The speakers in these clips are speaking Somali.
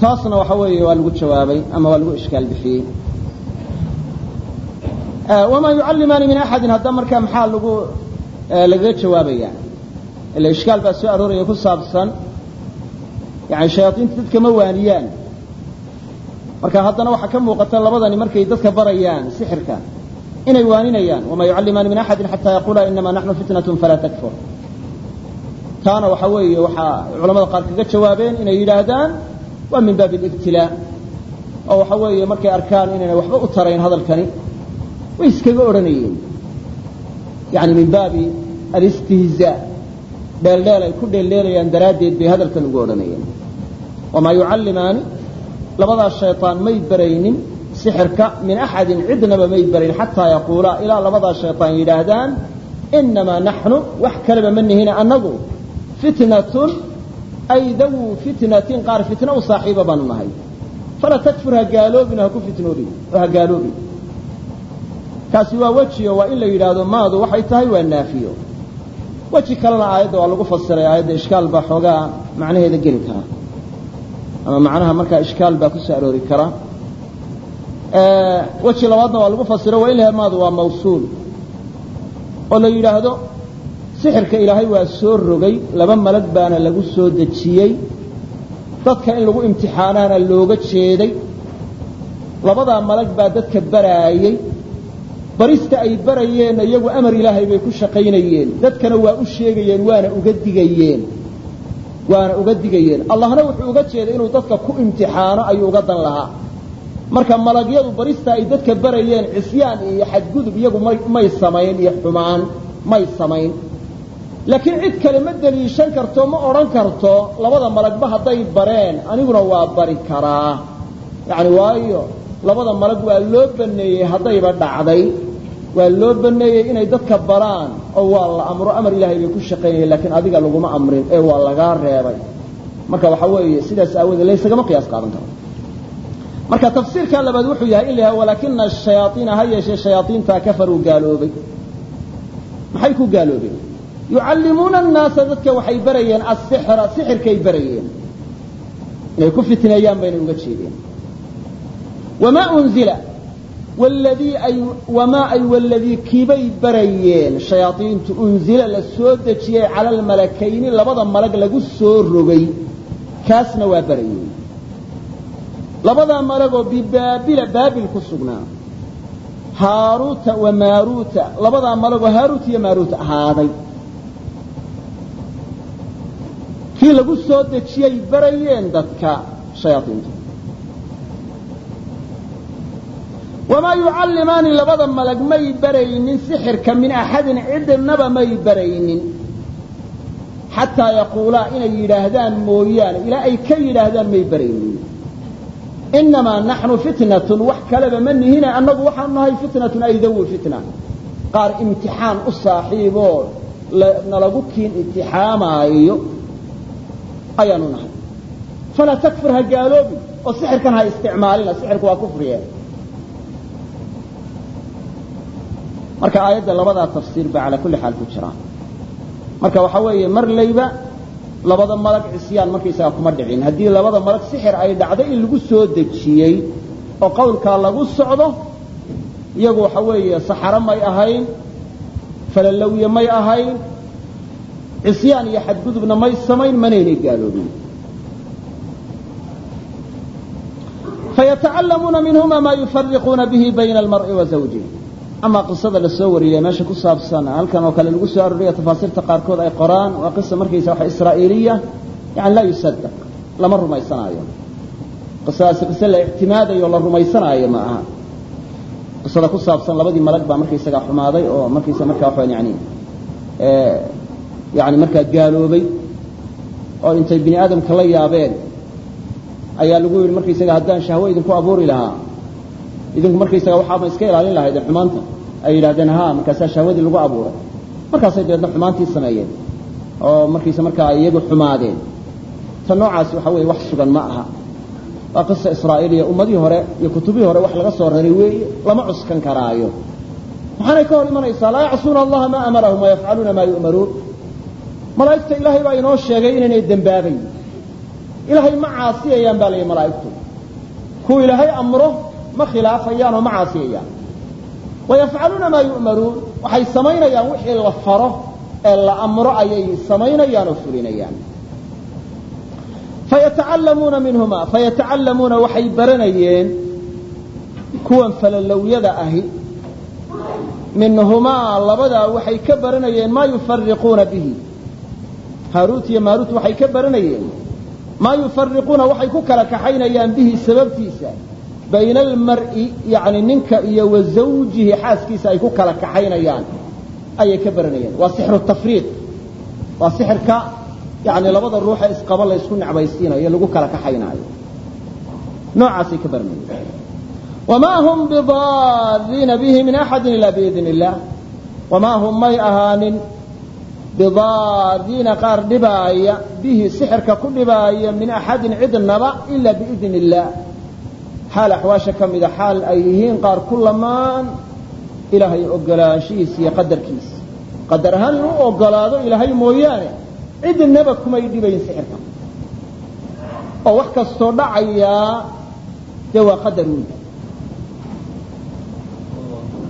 taasna waxa weeye waa lagu jawaabay ama waa lagu ishkaal bixiyey. Wamaa yucallimaani min axadin hadda markaa maxaa lagu lagaga jawaabaya ila ishkaal baa soo arooraya ku saabsan yani shayaaiinta dadka ma waaniyaan. Marka haddana waxaa ka muuqata labadani markay dadka barayaan sixirka inay waaninayaan. Wamaa yucallimaani min axadin xataa yaqula inama naxnu fitnat falaa takfur taana waxa weeye waxaa culamada qaar kaga jawaabeen inay yidhaahdaan waa min baabi alibtilaa oo waxa weeye markay arkaan inayna waxba u tarayn hadalkani. Way iskaga odhanayeen. Yani min baabi alistihzaa dheeldheel ay ku dheeldheelayaan daraaddeed bay hadalkan ugu odhanayeen. Wamaa yucallimaani labadaas shayطaan may baraynin sixirka min axadin cidnaba may barayn xataa yaquulaa ilaa labadaas shayطaan yidhaahdaan inamaa naxnu wax kaleba ma nihina annagu fitnatun ay dawu fitnatin qaar fitna u saaxiiba baanu nahay. Fala takfur ha gaaloobin ha ku fitnoobin oo ha gaaloobin kaasi waa wejiyo waa in la yidhaahdo maadu waxay tahay waa naafiyo. Weji kalena aayadda waa lagu fasiray aayadda ishkaal baa xoogaa macnaheeda geli kara ama macnaha markaa ishkaal baa ku soo aroori kara weji labaadna waa lagu fasiro waa in la maadu waa mawsuul. Oo la yidhaahdo sixirka ilaahay waa soo rogay laba malag baana lagu soo dejiyey. Dadka in lagu imtixaanaana looga jeeday. Labadaa malag baa dadka baraayey. Barista ay barayeenna iyagu amar ilaahay bay ku shaqaynayeen. Dadkana waa u sheegayeen waana uga digayeen. Waana uga digayeen. Allahna wuxuu uga jeeday inuu dadka ku imtixaano ayuu uga dan lahaa. Marka malagyadu barista ay dadka barayeen cisyaan iyo xadgudub iyagu may samayn iyo xumaan may samayn laakiin cid kale ma deliishan karto ma odhan karto labada malagba hadday bareen aniguna waa bari karaa. Yacni waayo labada malag waa loo baneeyey haddayba dhacday. Waa loo baneeyey inay dadka baraan oo waa la amro amar ilahay bay ku shaqaynayeen laakiin adiga laguma amrin ee waa lagaa reebay. Marka waxa weeye sidaas aawoodee laysagama qiyaas qaadan karo. Marka tafsiirka labaad wuxuu yahay in la walaakina shayaaiina ha yeeshee shayaaiintaa kafaruu gaaloobay. Maxay ku gaaloobeen yucallimuuna annaasa dadka waxay barayeen asixra sixirkay barayeen. Inay ku fitneeyaan baynay uga jeedeen. Wamaa unzila wladii ay wamaa ay waladii kiibay barayeen. Shayaaiintu unzila la soo dejiyey cala almalakayni labada malag lagu soo rogay. Kaasna waa barayeen. Labadaa malagoo bibaabila baabil ku sugnaa. Haaruuta wa maaruuta. Labadaa malagoo haaruut iyo maaruut ahaaday kii lagu soo dejiyey barayeen dadka shayaaiintu wamaa yucallimaani labada malag may baraynin sixirka min axadin cidnaba may baraynin. Xataa yaquulaa inay yidhaahdaan mooyaane ilaa ay ka yidhaahdaan may baraynin. Inamaa naxnu fitnatun wax kaleba ma nihine annagu waxaanu nahay fitnatun ay fitna. Qaar imtixaan u saaxiiboo nalagu kiin imtixaamaayo ayaanu nahay. Falaa takfur ha gaaloobin oo sixirkan ha isticmaalina sixirku waa kufriye marka aayadda labadaa tafsiir baa calaa kulli xaal ku jira marka waxaa weeye mar layba labada malag cisyaan markaysaga kuma dhicin. Haddii labada malag sixir ay dhacdo in lagu soo dejiyey oo qowlkaa lagu socdo iyagu waxa weeye saxaro may ahayn falalowye may ahayn cisyaan iyo xadgudubna may samayn manaynay gaaloobin. Fayatacalamuuna minhuma ma yufariquuna bihi bayna almar'i wa zawjih qisada la wariyey meesha ku saabsan halkan oo kale lagu soo arooriya tafaasiirta qaarkood ay qoraan waa qisa markaysa waxa israa'iiliya yani laa yusadaq lama rumaysanaayo qisadaasi qise la ictimaadayo la rumaysanaayo ma aha. Qisada ku saabsan labadii malag baa markaysaga xumaaday oo markaysa markaa waxaan yani yani markaa gaaloobay oo intay bini aadamka la yaabeen ayaa lagu yidhi markaysaga haddaan shahwo idinku abuuri lahaa idinku markaysaga waxaama iska ilaalin lahaydeen xumaanta. Ay yidhahdeen ha markaasaa shahwadii lagu abuuray. Markaasay dabeedna xumaantii sameeyeen oo markaysa markaa iyagu xumaadeen. Ta noocaasi waxa weeye wax sugan ma aha. Waa qisa israa'iiliya ummadii hore iyo kutubihii hore wax laga soo raray weeye lama cuskan karaayo. Maxaanay ka hor imanaysaa laa yacsuuna allaha maa amarahum wayafcaluuna maa yu'maruun malaa'igta ilaahay baa inoo sheegay inaynay dembaabayn ilaahay ma caasiyayaan baa layihi malaa'igtu. Kuwa ilaahay amro ma khilaafayaan ma caasiyayaan. Wayafcaluuna maa yu'maruun waxay samaynayaan wixii la faro ee la amro ayay samaynayaan oo fulinayaan. Fayatacalamuuna minhuma fayatacallamuuna waxay baranayeen kuwan falalowyada ahi. Minhumaa labadaa waxay ka baranayeen maa yufariquuna bihi haaruut iyo maaruut waxay ka baranayeen maa yufariquuna waxay ku kala kaxaynayaan bihi sababtiisa bayna almar'i yani ninka iyo wa zawjihi xaaskiisa ay ku kala kaxaynayaan. Ayay ka baranayeen. Waa sixru tafriiq. Waa sixirka yani labada ruuxa isqaba la ysku necbaysiinayo lagu kala kaxaynaayo. Noocaasay ka baranayeen. Wamaa hum bidaariina bihi min axadin ilaa biidn illah wamaa hum may ahaanin bidaariina qaar dhibaaya bihi sixirka ku dhibaaya min axadin cidnaba ila biidn illaah xaal axwaasha ka mida xaal ay yihiin qaar ku lamaan ilaahay ogolaanshihiisa iyo qadarkiisa qadar ahaan inuu ogolaado ilaahay mooyaane cidnaba kumay dhibayn sixirka. Oo wax kastoo dhacayaa dee waa qadar weyn.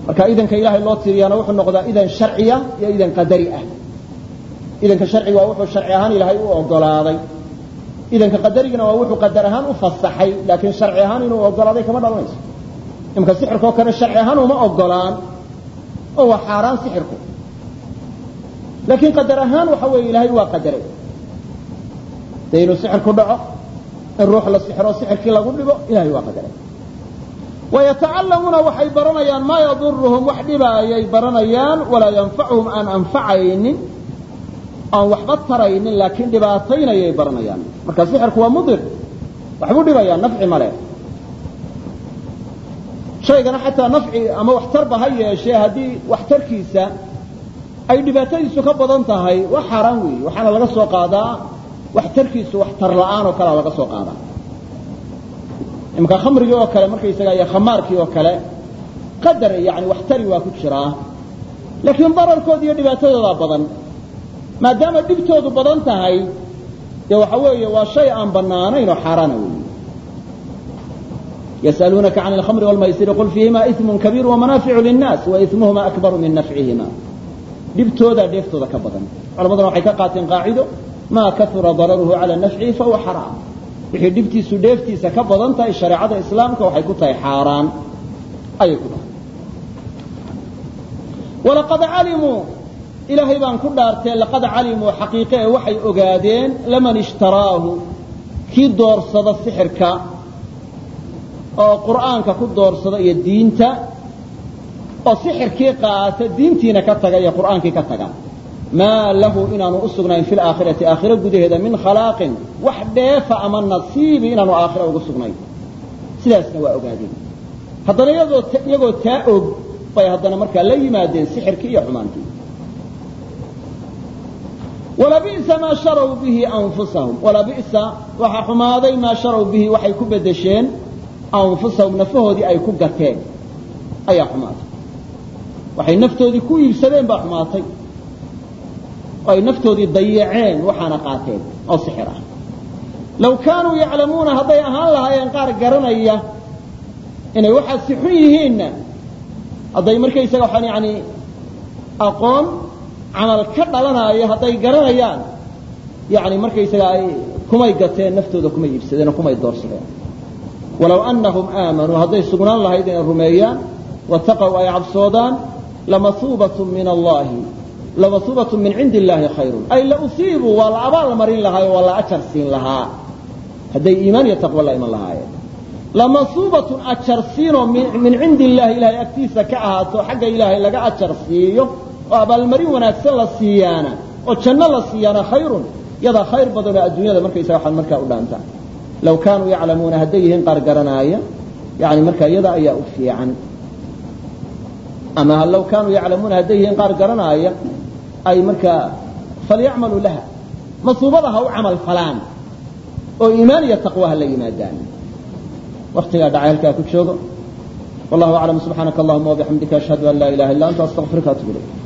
Marka idanka ilaahay loo tiriyaana wuxuu noqdaa idan sharciya iyo idan qadari ah idanka sharciga waa wuxuu sharci ahaan ilaahay u ogolaaday. Idanka qadarigana waa wuxuu qadar ahaan u fasaxay laakiin sharci ahaan inuu ogolaaday kama dhalanayso. Imka sixirkao kale sharci ahaan uma ogolaan oo waa xaaraan sixirku. Laakiin qadar ahaan waxa weeye ilaahay waa qadaray. Dee inuu sixirku dhaco in ruux la sixiro sixirkii lagu dhigo ilahay waa qadaray. Wayatacalamuuna waxay baranayaan maa yaduruhum wax dhibaayay baranayaan walaa yanfacuhum aan anfacaynin aan waxba taraynin laakiin dhibaataynayay baranayaan. Marka sixirku waa mudir waxbuu dhibayaa nafci male shaygana xataa nafci ama waxtarba ha yeeshee haddii waxtarkiisa ay dhibaatadiisu ka badan tahay waa xaaraan weeye waxaana laga soo qaadaa waxtarkiisu waxtar la'aan oo kalea laga soo qaadaa. Imka khamrigii oo kale markaysaga iyo khamaarkii oo kale qadar yani waxtari waa ku jiraa. Laakiin dararkooda iyo dhibaatadoodaa badan maadaama dhibtoodu badan tahay dee waxa weeye waa shay aan banaanayn oo xaaraana weeye. Yas'aluunaka can alkhamri wاlmaysiri qul fiihima ismun kabiir wamanaaficu linnaas waismuhuma akbaru min nafcihima dhibtoodaa dheeftooda ka badan. Culamaduna waxay ka qaateen qaacido maa kaura dararuhu cala nafcihi fahuwa xaraam. Wixii dhibtiisu dheeftiisa ka badan tahay shareecada islaamka waxay ku tahay xaaraan. Ayay ku tahay ilaahay baan ku dhaartee laqad calimuu xaqiiqe ee waxay ogaadeen laman ishtaraahu. Kii doorsada sixirka oo qur'aanka ku doorsada iyo diinta oo sixirkii qaata diintiina ka taga iyo qur'aankii ka taga. Maa lahu inaanu u sugnayn fi laakhirati aakhiro gudaheeda min khalaaqin wax dheefa ama nasiibi inaanu aakhiro ugu sugnayn. Sidaasna waa ogaadeen. Haddana iyagoo taa og bay haddana markaa la yimaadeen sixirkii iyo xumaantii walabi'sa maa sharaw bihi anfusahum. Walabi'sa waxaa xumaaday maa sharaw bihi waxay ku bedesheen anfusahum nafahoodii ay ku gateen ayaa xumaatay. Waxay naftoodii ku iibsadeen baa xumaatay. Oo ay naftoodii dayaceen waxaana qaateen. Oo sixir ah law kaanuu yaclamuuna hadday ahaan lahaayeen qaar garanaya inay waxaasi xun yihiinna hadday markaysaga waxaan yani aqoon camal ka dhalanaayo hadday garanayaan yani markaysaga ay kumay gateen naftooda kumay iibsadeen oo kumay doorsadeen. Walaw anahum aamanuu hadday sugnaan lahayd inay rumeeyaan wataqow ay cabsoodaan lamasuubat min allahi lamasuubat min cindi illaahi khayrun. Ay lausiibuu waa la abaal marin lahaayo waa la ajar siin lahaa. Hadday iimaan iyo taqwo la iman lahaayeen. Lamasuubatun ajar min cindi illahi ilahay agtiisa ka ahaato xagga ilaahay laga ajar siiyo oo abaalmarin wanaagsan la siiyaana oo janno la siiyaana khayrun yadaa khayr badanoo adduunyada markaysaga waxaad markaa u dhaantaa. Law kaanuu yaclamuuna hadday yihiin qaar yani markaa iyada ayaa u fiican. Ama law kaanuu yaclamuuna hadday yihiin qaar garanaaya ay markaa falyacmaluu laha masuubada ha u camal falaan oo iimaan iyo taqwa ha la yimaadaan. Waktigaa dhacay halkaa ku joogo. Wallahu aclam subxaanaka allahuma wabixamdika ashhadu an laa ilaha illa anta astaqfiruka atub ilayk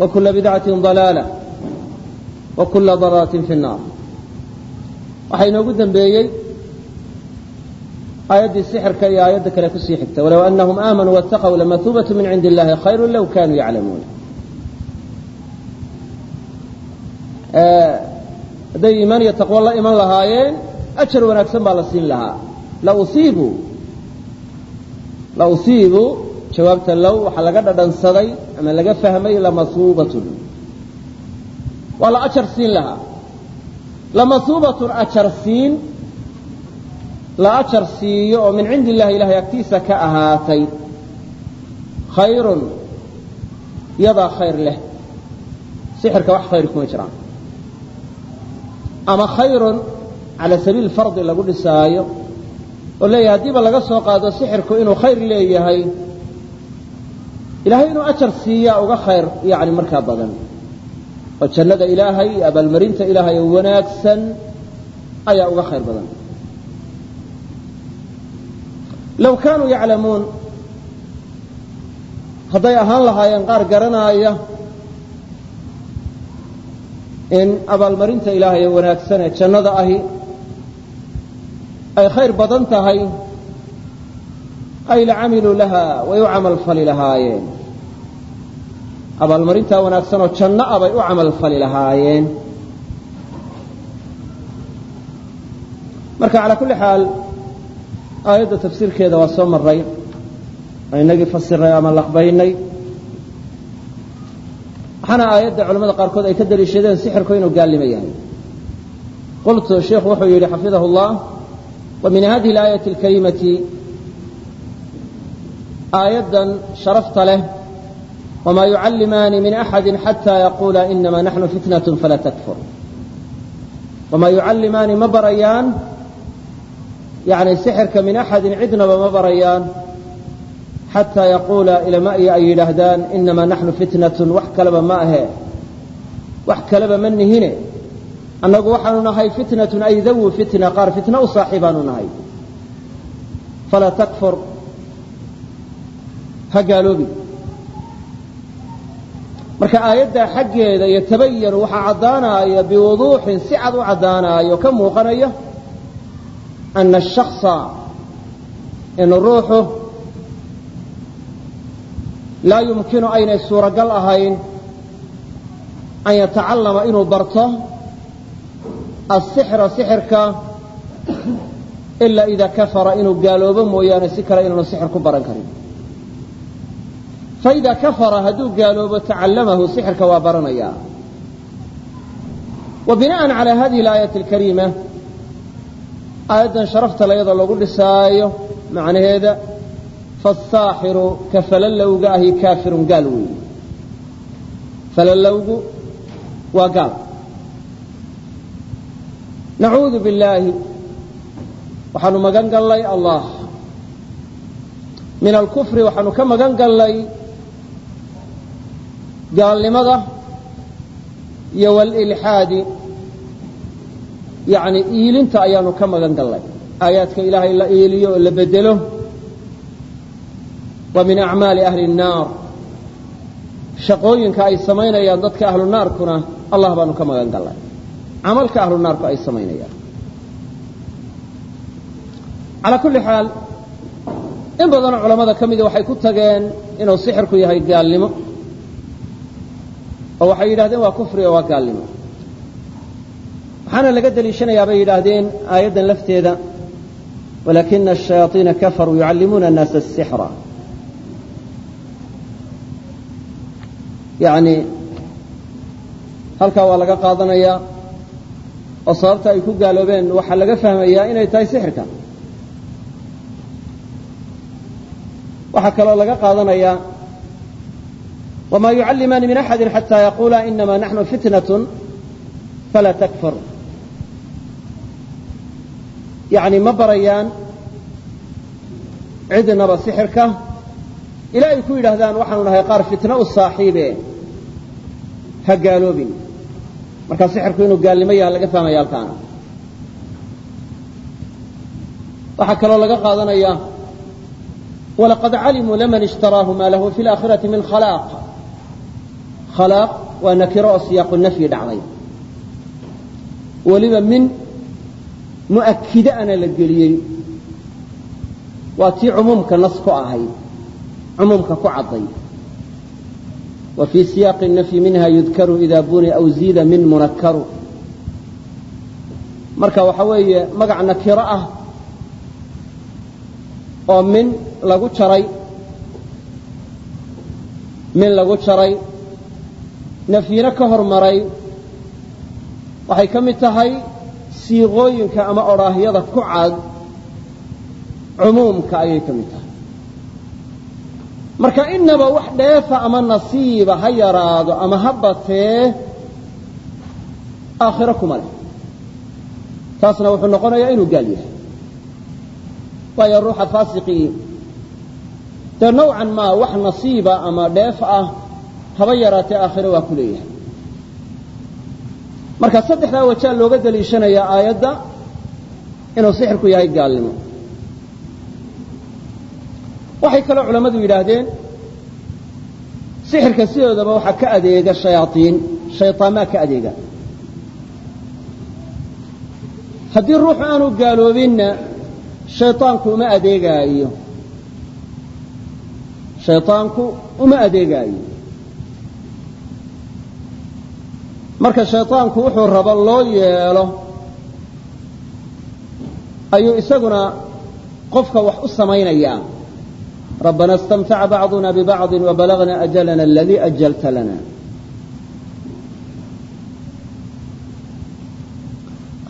وكل بدعة ضلالة وكل ضلالة في النار waxaa inoogu dembeeyey aayaddii sixirka iyo aayadda kale kusii xigta walow anahum aamanuu waataqw lamahuubatu min cindi illahi khayru low kanuu yaclamuun hadday iimaan iyo taqwo la iman lahaayeen ajar wanaagsan baa la siin lahaa lausiibuu la usiibuu jawaabta low waxaa laga dhadhansaday ama laga fahmay lamasuubatun waa la ajar siin lahaa. Lamasuubatun ajar siin la ajar siiyo oo min cindi illahi ilahay agtiisa ka ahaatay. Khayrun yadaa khayr leh. Sixirka wax khayr kuma jiraan. Ama khayrun cala sabiil fardi lagu dhisaayo oo leeyahay haddiiba laga soo qaado sixirku inuu khayr leeyahay ilahay inuu ajar siiyaa uga khayr yani markaa badan. Oo jannada ilaahay abaalmarinta ilaahay oo wanaagsan ayaa uga khayr badan. Low kaanuu yaclamuun hadday ahaan lahaayeen qaar garanaaya in abaalmarinta ilaahay ee wanaagsan ee jannada ahi ay khayr badan tahay ay la camiluu laha way u camal fali lahaayeen abaalmarintaa wanaagsan oo janno ah bay u camal fali lahaayeen marka calaa kulli xaal aayadda tafsiirkeeda waa soo maray oo inagii fasiray ama laqbaynay waxaana aayadda culamada qaarkood ay ka daliishadeen sixirku inuu gaalnimo yahay qultu sheikhu wuxuu yidhi xafidahu اllah wa min hadihi اlaayati اlkarimati aayaddan sharafta leh wma yucallimaani min axadi xata yaquula inama naxnu fitnat falaa takfur wamaa yucallimaani ma barayaan yani sixirka min axadin cidnaba ma barayaan xataa yaquula ilama iyo ay yidhaahdaan inamaa naxnu fitnatun wax kaleba ma ahe wax kaleba ma nihine annagu waxaanu nahay fitnatun ay dawu fitna qaar fitna u saaxiibaanu nahay falaa takfur ha gaaloobi marka aayaddaa xaggeeda yatabayanu waxaa caddaanaya biwuduuxin si cad u caddaanaayo ka muuqanaya ana ashakصa inu ruuxu laa yumkinu aynay suuragal ahayn an yatacallama inuu barto asixra sixirka ilaa idaa kafara inuu gaaloobo mooyaane si kale inaanu sixir ku baran karin faida kafara hadduu gaaloobo tacallamahu sixirka waa baranaya wa bina'an calaa hadihi alaayati alkariima aayaddan sharafta layadoo lagu dhisaayo macnaheeda faasaaxiru ka falalowga ahi kaafirun gaal weeye falalowgu waa gaal nacuudu billaahi waxaanu magan gallay allah min alkufri waxaanu ka magan gallay gaalnimada iyo walilxaadi yani iilinta ayaanu ka magan gallay. Aayaadka ilaahay la iiliyo oo la bedelo wa min acmaali ahli الnaar shaqooyinka ay samaynayaan dadka ahlu naarkuna allah baanu ka magan gallay. Camalka ahlu naarku ay samaynayaan. Calaa kulli xaal in badanoo culamada ka mida waxay ku tageen inuu sixirku yahay gaalnimo oo waxay yidhahdeen waa kufri oo waa gaalnimo waxaana laga deliishanayaa bay yidhaahdeen aayaddan lafteeda walakina الشhayaaطiina kafaruu yucallimuuna الnaasa الsixra yani halkaa waa laga qaadanayaa oo sababta ay ku gaaloobeen waxaa laga fahmayaa inay tahay sixirka waxaa kaloo laga qaadanayaa wma yucallimaani min axadi xataa yaquula inama naxnu fitnat falaa takfur yani ma barayaan cidnaba sixirka ilaa ay ku yidhaahdaan waxaanu nahay qaar fitno u saaxiibe ha gaaloobin marka sixirku inuu gaalnimo yaha laga fahmaya halkaana waxaa kaloo laga qaadanaya walaqad calimuu laman ishtaraahu ma lahu fi laakhirati min khalaaq khalaaq waa nakiro oo siyaaqu nafyi dhacday weliba min mu'akide ana la geliyey waa tii cumuumka nas ku ahayd cumuumka ku cadday wa fii siyaaqi nafyi minha yudkaru ida buni aw ziida min munakaru marka waxa weeye magac nakiro ah oo min lagu jaray min lagu jaray nafyina ka hormaray waxay ka mid tahay siiqooyinka ama odhaahyada ku cad cumuumka ayay ka mid tahay. Marka inaba wax dheefa ama nasiiba ha yaraado ama ha batee aakhiro kuma leh. Taasna wuxuu noqonayaa inuu gaal yahay. Waayo ruuxa faasiqii dee nawcan maa wax nasiiba ama dheef ah haba yaraatee aakhiro waa ku leeyahay marka saddexdaa wajaa looga daliishanayaa aayadda inuu sixirku yahay gaalnimo waxay kaloo culammadu yidhaahdeen sixirka sidoodaba waxaa ka adeega shayaaiin shayطaamaa ka adeega haddii ruuxu aanu gaaloobinna shayطaanku uma adeegaayo shayطaanku uma adeegaayo marka shayطaanku wuxuu rabo loo yeelo ayuu isaguna qofka wax u samaynayaa rabbana اstamtaca bacضuna bibacضi وbalagna ajalana aladii ajalta lana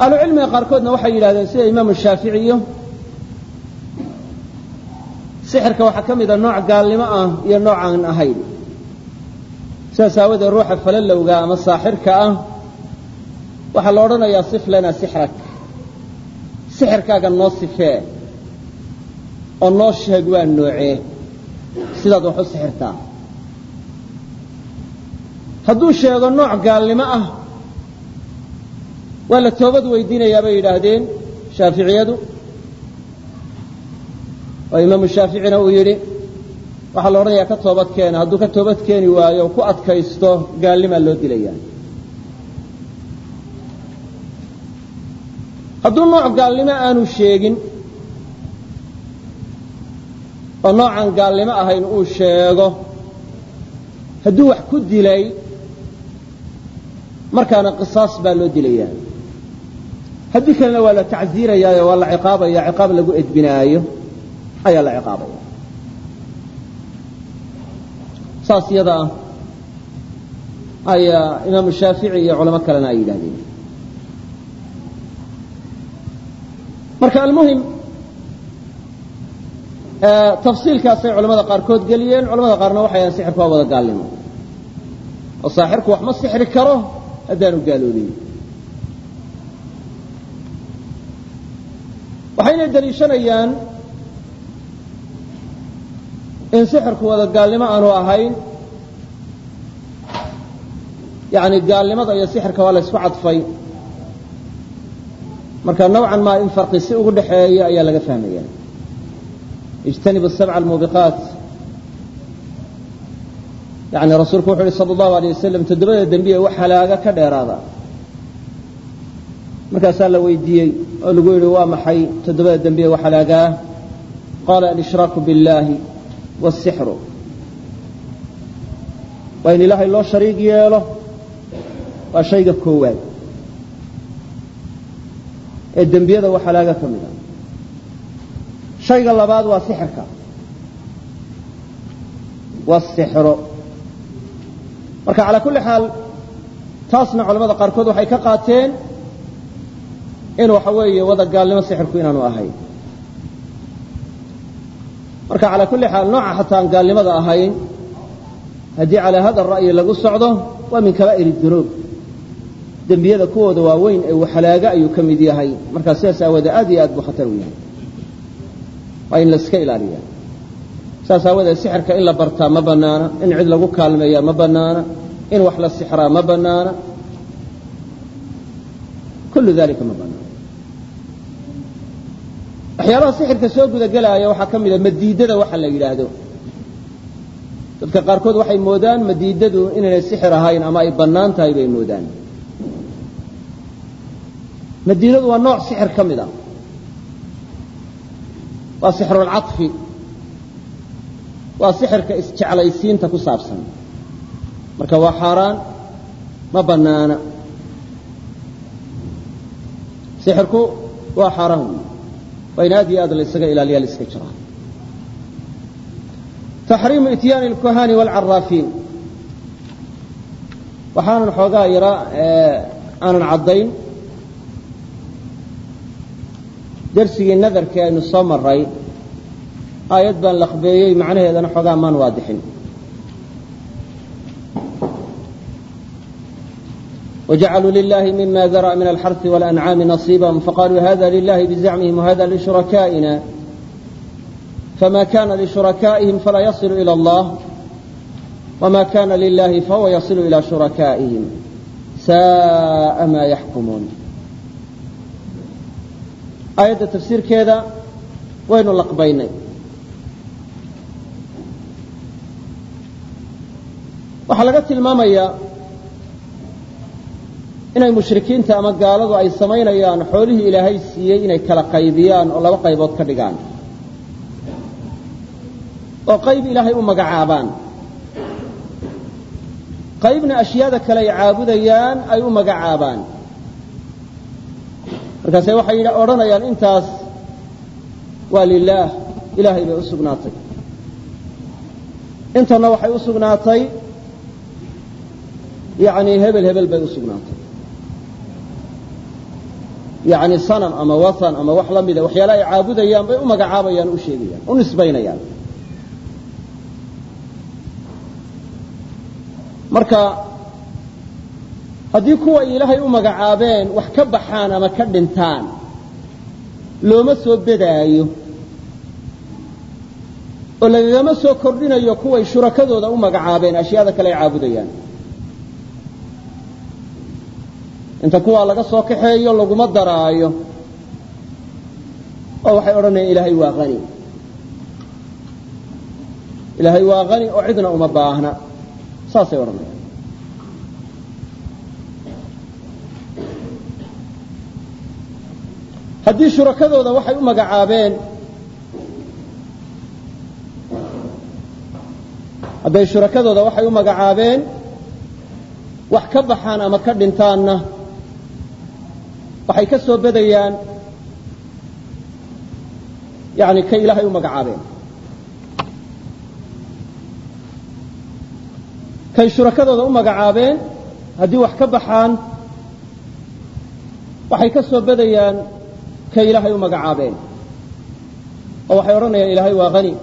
ahlucilmiga qaarkoodna waxay yidhahdeen sida imaamu shaaficiyo sixirka waxaa ka mida nooc gaalnimo ah iyo nooc aan ahayn sidaas aawadeed ruuxa falalowga ama saaxirka ah waxaa la odhanayaa sif lana sixrak. Sixirkaaga noo sifee oo noo sheeg waa noocee. Sidaad wax u sixirtaa. Hadduu sheego nooc gaalnimo ah waa la toobad weydiinayaa bay yidhaahdeen shaaficiyadu. Oo imaamu shaaficina uu yidhi waxaa la odhanayaa ka toobad keena hadduu ka toobad keeni waayo ku adkaysto gaalnimaa loo dilayaa. Hadduu nooc gaalnimo aanu sheegin oo noocan gaalnimo ahayn uu sheego hadduu wax ku dilay markaana qisaas baa loo dilayaa. Haddii kalena waa la tacsiirayaayo waa la ciqaabaya ciqaab lagu edbinaayo ayaa la ciqaabaya saas yada ayaa imaamu shaafici iyo culamo kalena ay yidhahdeen marka almuhim tafsiilkaasay culamada qaarkood geliyeen culamada qaarna waxay ahan sixirku waa wada gaalnimo. Oo saaxirku wax ma sixri karo haddaanu gaaloobin waxayna deliishanayaan in sixirku wada gaalnimo aanu ahayn yani gaalnimada iyo sixirka waa la cadfay. Marka nawcan maa in farqi si ugu dhaxeeya ayaa laga fahmaya. Ijtanibu sabca almuubiqaat yani rasuulku wuxu uhi sala allahu alay wasalam toddobada dembiye wax halaaga ka dheeraada. Markaasaa la weydiiyey oo lagu yidhi waa maxay toddobada dembiye wax halaagaa? Qaala alshraaku biاllahi wاsixru waa in ilaahay loo shariig yeelo waa shayga koowaad. ee dembiyada wax halaaga ka mid a. shayga labaad waa sixirka. wasixro marka calaa kulli xaal taasna culamada qaarkood waxay ka qaateen in waxa weeye wada gaalnimo sixirku inaanu ahayn marka calaa kulli xaal nooca xataa aan gaalnimada ahayn haddii calaa hada ra'yi lagu socdo waa min kabaa'ir dunuub. Dembiyada kuwooda waaweyn ee waxalaaga ayuu ka mid yahay. Markaa sidaas aawoodee aad iyo aad buu khatar u yahay. Waa in laiska ilaaliya saas aawadeed sixirka in la bartaa ma bannaana in cid lagu kaalmeeyaa ma bannaana in wax la sixraa ma bannaana. Kullu dalika ma bannaana waxyaalaha sixirka soo gudagelaaya waxaa ka mida madiidada waxa la yidhaahdo. Dadka qaarkood waxay moodaan madiidadu inaynay sixir ahayn ama ay bannaan tahay bay moodaan. Madiidadu waa nooc sixir ka mid a. Waa sixrulcaطfi waa sixirka isjeclaysiinta ku saabsan. Marka waa xaaraan ma bannaana. Sixirku waa xaaraan waa in aad iyo aad la ysaga ilaaliya la iska jiraa taxriimu ityaani اlkuhani wاlcaraafiin waxaanan xoogaa yara aanan caddayn dersigii nadarkii aynu soo maray aayad baan laqbeeyey macnaheedana xoogaa maan waadixin وجعلوا لله مما ذرأ من الحرث والأنعام نصيبا فقالوا هذا لله بزعمهم وهذا لشركائنا فما كان لشركائهم فلا يصل إلى الله وما كان لله فهو يصل إلى شركائهم ساء ما يحكمون aayadda tafsiirkeeda waynu laqbaynay waxaa laga tilmaamayaa inay mushrikiinta ama gaaladu ay samaynayaan xoolihii ilaahay siiyey inay kala qaybiyaan oo laba qaybood ka dhigaan. Oo qayb ilaahay u magacaabaan. Qaybna ashyaada kale ay caabudayaan ay u magacaabaan. Markaase waxay odhanayaan intaas waa lilaah ilaahay bay u sugnaatay. Intanna waxay u sugnaatay yani hebel hebel bay u sugnaatay yani sanam ama watan ama wax la mida waxyaala ay caabudayaan bay u magacaabayaan u sheegayaan u nisbaynayaan. Marka haddii kuwa ilaahay u magacaabeen wax ka baxaan ama ka dhintaan looma soo bedaayo oo lagagama soo kordhinayo kuway shurakadooda u magacaabeen ashyaada kale ay caabudayaan inta kuwaa laga soo kaxeeyo laguma daraayo. Oo waxay odhanayaan ilaahay waa hani ilaahay waa hani oo cidna uma baahna. Saasay odhanayaan. Haddii shurakadooda waxay u magacaabeen hadday shurakadooda waxay u magacaabeen wax ka baxaan ama ka dhintaanna waxay ka soo bedayaan yani kay ilaahay u magacaabeen. Kay shurakadooda u magacaabeen haddii wax ka baxaan waxay ka soo bedayaan kay ilaahay u magacaabeen. Oo waxay odhanayaan ilaahay waa hani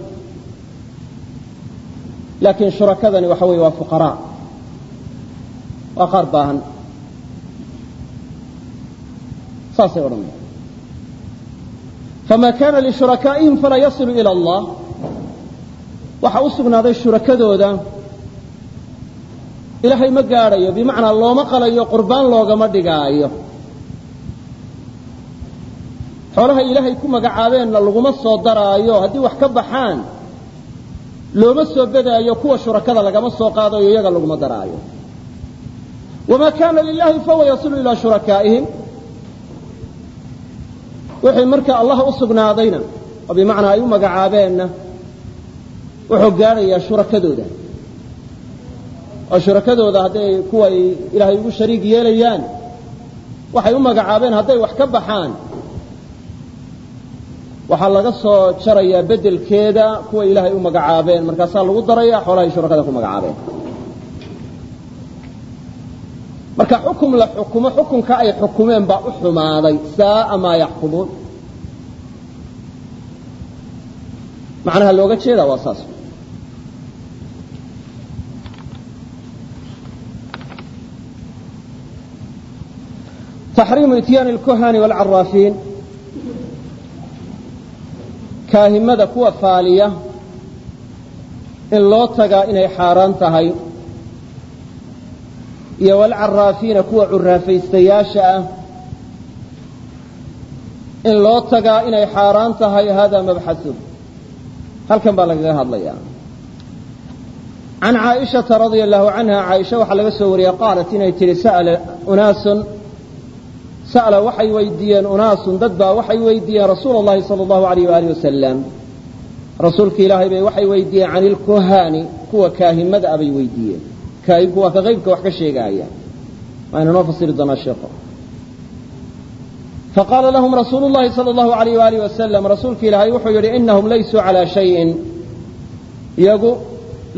laakiin shurakadani waxa weeye waa fuqaraa. Waa qaar baahan saasay odhanayaan. Fama kana lishurakaaئihim falaa yasilu ilى allah. Waxa u sugnaaday shurakadooda ilaahay ma gaadhayo bimacnaa looma qalayo qurbaan loogama dhigaayo. Xoolahay ilaahay ku magacaabeenna laguma soo daraayo haddii wax ka baxaan looma soo bedaayo kuwa shurakada lagama soo qaadayo iyaga laguma daraayo. Wama kana lilahi fahuwa yasilu ilaa shurakaa'ihim wixii marka allah u sugnaadayna oo bimacnaa ay u magacaabeenna wuxuu gaadhayaa shurakadooda. Oo shurakadooda hadday kuway ilaahay ugu shariig yeelayaan. Waxay u magacaabeen hadday wax ka baxaan. Waxaa laga soo jarayaa bedelkeeda kuwa ilaahay u magacaabeen. Markaasaa lagu daraya xoolahay shurakada ku magacaabeen marka xukm la xukumo xukunka ay xukumeen baa u xumaaday saaa maa yaxkumuun macnaha looga jeeda waa saas. Taxriimu ityaani اlkuhani wاlcaraafiin kaahimada kuwa faaliya in loo tagaa inay xaaraan tahay iyo walcaraafiina kuwa curaafaystayaasha ah in loo tagaa inay xaaraan tahay hada mabxasun halkan baa lagaga hadlaya can caaishata radia allahu canha caaisha waxaa laga soo wariyey qaalat inay tihi sa'ala unaasun. Sa'la waxay weydiiyeen unaasun dad baa waxay weydiiyeen rasuula allahi sala allahu alayh waali wasalam rasuulka ilaahay bay waxay weydiiyeen can ilkuhaani kuwa kaahimada a bay weydiiyeen kaahimku waa ka qaybka wax ka sheegaaya waaynu noo fasiri doonaa sheekho. Faqaala lahum rasuulu llahi sala allahu alayh waalihi wasalam rasuulka ilaahay wuxuu yidhi inahum laysuu calaa shayin. Iyagu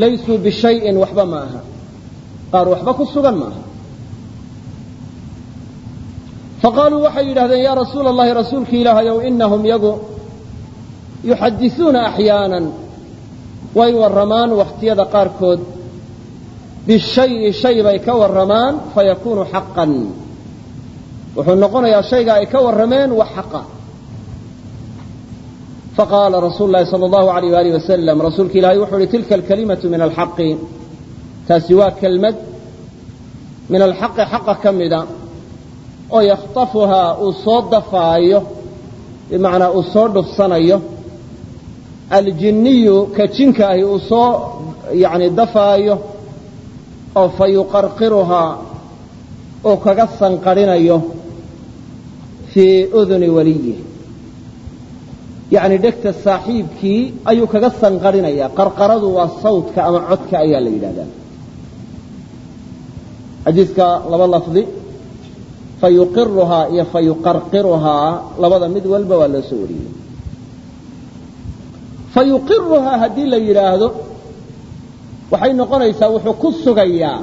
laysuu bishayin waxba ma aha. Qaar waxba ku sugan maaha faqaaluu waxay yidhahdeen yaa rasuula allahi rasuulki ilaahayow inahum yagu yuxadisuuna axyaanan. Way warramaan wakhtiyada qaarkood bishayi shay bay ka warramaan fayakuunu xaqan wuxuu noqonayaa shayga ay ka warrameen wax xaqa faqaala rasuulu lahi sala allahu alayh waalih wasalam rasuulka ilaahay wuxuu uhi tilka alkalimatu min alxaqi taasi waa kelmad min alxaqi xaqa ka mida oo yakhtafuhaa uu soo dafaayo bimacnaa uu soo dhufsanayo aljinniyu ka jinka ahi uu soo yani dafaayo oo fa yuqarqiruhaa uu kaga sanqarhinayo fii uduni waliyih yacni dhegta saaxiibkii ayuu kaga sanqarhinaya qarqaradu waa sawdka ama codka ayaa la yidhahdaa. Xadiiska laba lafdi fayuqiruhaa iyo fayuqarqiruhaa labada mid walba waa loo soo wariyey. Fayuqiruhaa haddii la yidhaahdo waxay noqonaysaa wuxuu ku sugayaa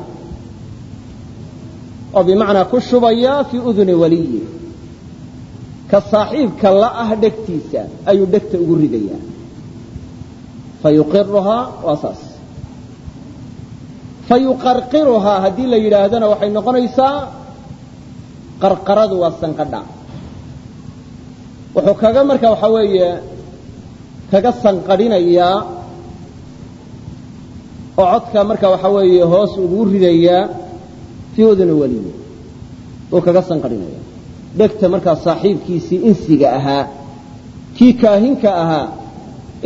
oo bimacnaa ku shubayaa fii uduni waliyi. Ka saaxiibka la ah dhegtiisa ayuu dhegta ugu ridayaa. Fayuqiruhaa waa saas. Fayuqarqiruhaa haddii la yidhaahdana waxay noqonaysaa qarqaradu waa sanqadha. Wuxuu kaga marka waxaa weeye kaga sanqadhinayaa oo codka marka waxaa weeye hoos ugu ridayaa fii uduni waliyi uu kaga sanqadhinaya dhegta markaa saaxiibkiisii insiga ahaa kii kaahinka ahaa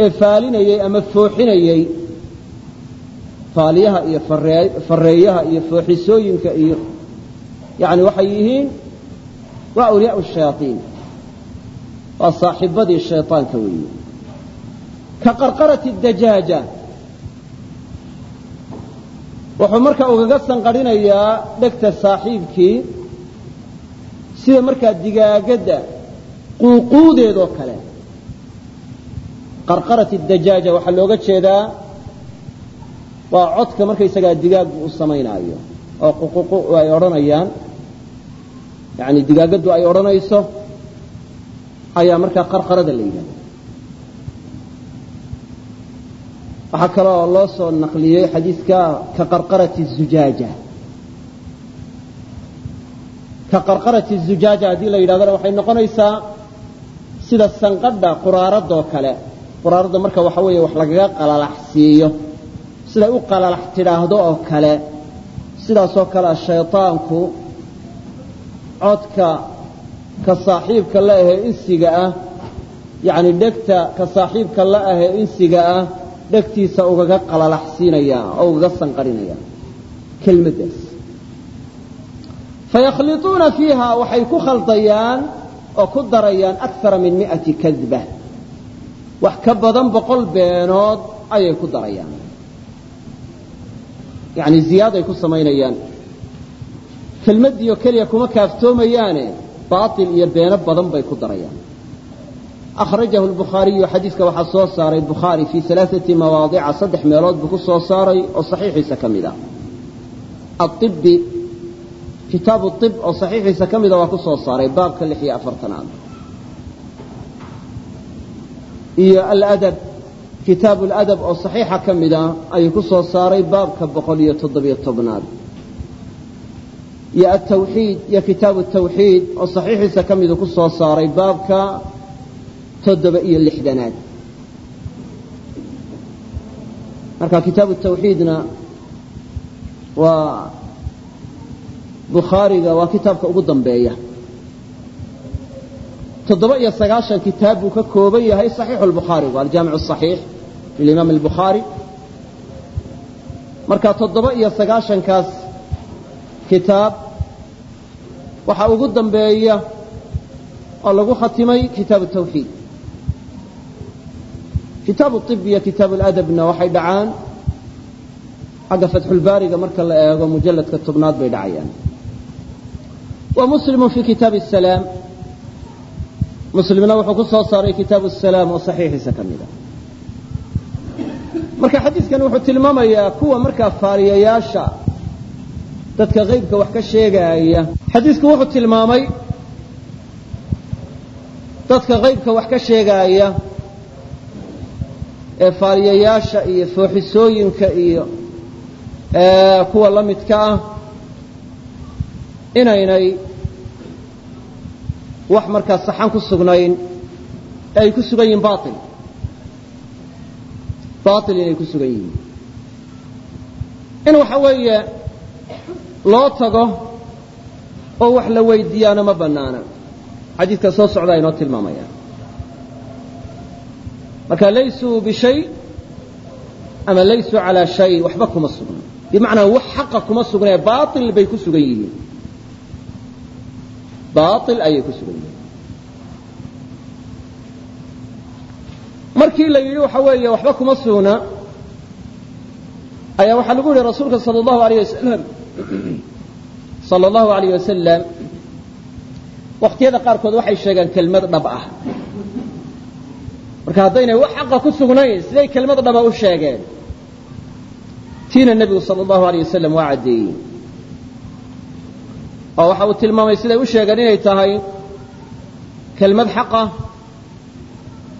ee faalinayey ama fooxinayey faaliyaha iyo fareeyaha iyo fooxisooyinka iyo yani waxay yihiin waa awliyaa shayaaiin waa saaxibadii shayطaanka weeye. Ka qarqarati dajaaja wuxuu marka ugaga sanqadhinayaa dhegta saaxiibkii sida markaa digaagadda quuquudeedoo kale. Qarqarati dajaaja waxaa looga jeedaa waa codka markaysagaa digaaggu u samaynaayo oo quququ ay odhanayaan. Yani digaagaddu ay odhanayso ayaa markaa qarqarada la yidhahda waxaa kaloo loo soo naqliyey xadiidka ka qarqarati zujaaja. Ka qarqarati zujaaja haddii la yidhahdana waxay noqonaysaa sida sanqadha quraaradoo kale. Quraaradda marka waxa weeye wax lagaga qalalax siiyo siday u qalalax tidhaahdo oo kale. Sidaasoo kale shayطaanku codka ka saaxiibka la ahee insiga ah yacni dhegta ka saaxiibka la ahee insiga ah dhegtiisa ugaga qalalax siinaya oo ugaga sanqarinaya. Kelmaddaas fayakhliطuuna fiiha waxay ku khaldayaan oo ku darayaan akara min mi'ati kadba. Wax ka badan boqol beenood ayay ku darayaan. Yani ziyaaday ku samaynayaan. Kelmaddiio keliya kuma kaaftoomayaane baail iyo beeno badan bay ku darayaan akhrajahu lbukhaariyu xadiidka waxaa soo saaray bukhaari fii alaaati mawaadica saddex meelood buu ku soo saaray oo saxiixiisa ka mid a aibi kitaabu ib oo saxiixiisa ka mida waa ku soo saaray baabka lix iyo afartanaad iyo aladab kitaabu ladab oo saxiixa ka mida ayuu ku soo saaray baabka boqol iyo toddobiyo tobnaad iyo atawxiid iyo kitaabu tawxiid oo saxiixiisa ka midu ku soo saaray baabka toddoba iyo lixdanaad. Marka kitaabu tawxiidna waa bukhaariga waa kitaabka ugu dambeeya. Toddoba iyo sagaashan kitaab buu ka kooban yahay saxiixu lbukhaarigu aljaamicu saxiix lilimaam albukhaari. Marka toddoba iyo sagaashankaas kitaab waxaa ugu dambeeya oo lagu khatimay kitaabu tawxiid kitaabu ib iyo kitaabu ladabna waxay dhacaan. Xagga fatxulbaariga marka la eego mujalladka tobnaad bay dhacayaan. Wa muslimu fii kitaabi salaam muslimna wuxuu ku saaray kitaabu salaam oo saxiixiisa ka mid a. Marka xadiidkan wuxuu tilmaamayaa kuwa markaa faariyayaasha dadka qaybka wax ka sheegaaya. Xadiidku wuxuu tilmaamay dadka qaybka wax ka sheegaaya ee faariyayaasha iyo fooxisooyinka iyo kuwa la midka ah inaynay wax markaa saxan ku sugnayn ay ku sugan yihiin bail bail inay ku sugan yihiin. In waxa weeye loo tago oo wax la weydiiyaana ma bannaana. Xadiidka soo socdaa inoo tilmaamaya marka laysuu bishay ama laysuu calaa shay waxba kuma sugna bimacnaa wax xaqa kuma sugnee bail bay ku sugan yihiin. Bail ayay ku sugan yihiin. Markii la yidhi waxa weeye waxba kuma sugna ayaa waxaa lagu yihi rasuulka sal allahu alayh wasalam sala allahu alayh wasalam waqtiyada qaarkood waxay sheegaan kelmad dhab ah marka haddaynay wax xaqa ku sugnayn siday kelmad dhaba u sheegeen. Tiina nebigu sala allahu alayh wasalam waa caddeeyey. Oo waxa uu tilmaamay siday u sheegeen inay tahay kelmad xaqah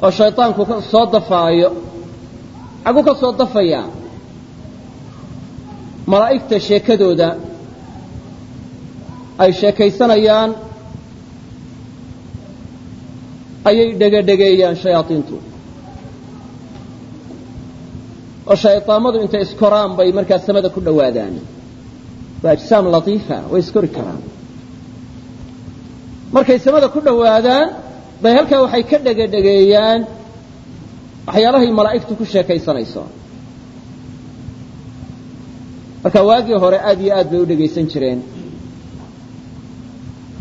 oo shayطaanku soo dafaayo xagguu ka soo dafayaa malaa'igta sheekadooda ay sheekaysanayaan ayay dhegedhegeeyaan shayaaiintu oo shayطaamadu intay iskoraan bay markaa samada ku dhowaadaan. Waa ajsaam latiifa way iskori karaan. Markay samada ku dhowaadaan bay halkaa waxay ka dhegedhegeeyaan waxyaalahay malaa'igtu ku sheekaysanayso. Marka waagii hore aad iyo aad bay u dhegaysan jireen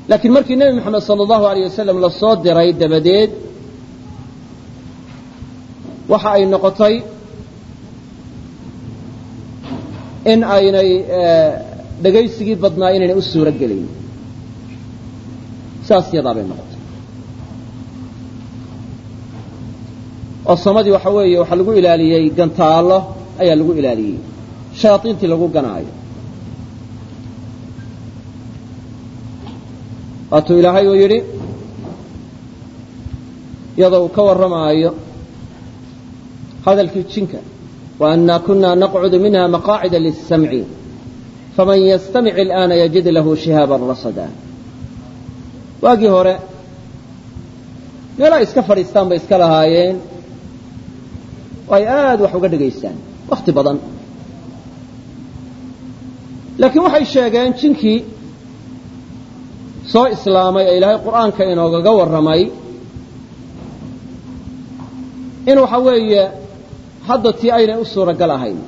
laakiin markii nebi moxamed sala allahu alayh wasalam la soo diray dabadeed waxa ay noqotay in aynay dhegaysigii badnaa inaynay u suuro saas yadaa bay noqotay. Oo waxa weeye waxaa lagu ilaaliyey gantaallo ayaa lagu ilaaliyey. Shayaaiintii lagu ganaayo waatuu ilaahay uu yidhi iyadoo uu ka warramaayo hadalkii jinka annaa kunaa naqcudu minha maqaacida liلsamci faman yastamic il'aana yajid lahu shihaaban rasada. Waagii hore meelaa iska fadhiistaan bay iska lahaayeen. Oo ay aad wax uga dhegaystaan wakhti badan. Laakiin waxay sheegeen jinkii soo islaamay ee ilaahay qur'aanka inoogaga warramay in waxa weeye hadda tii aynay u suuragal ahayn.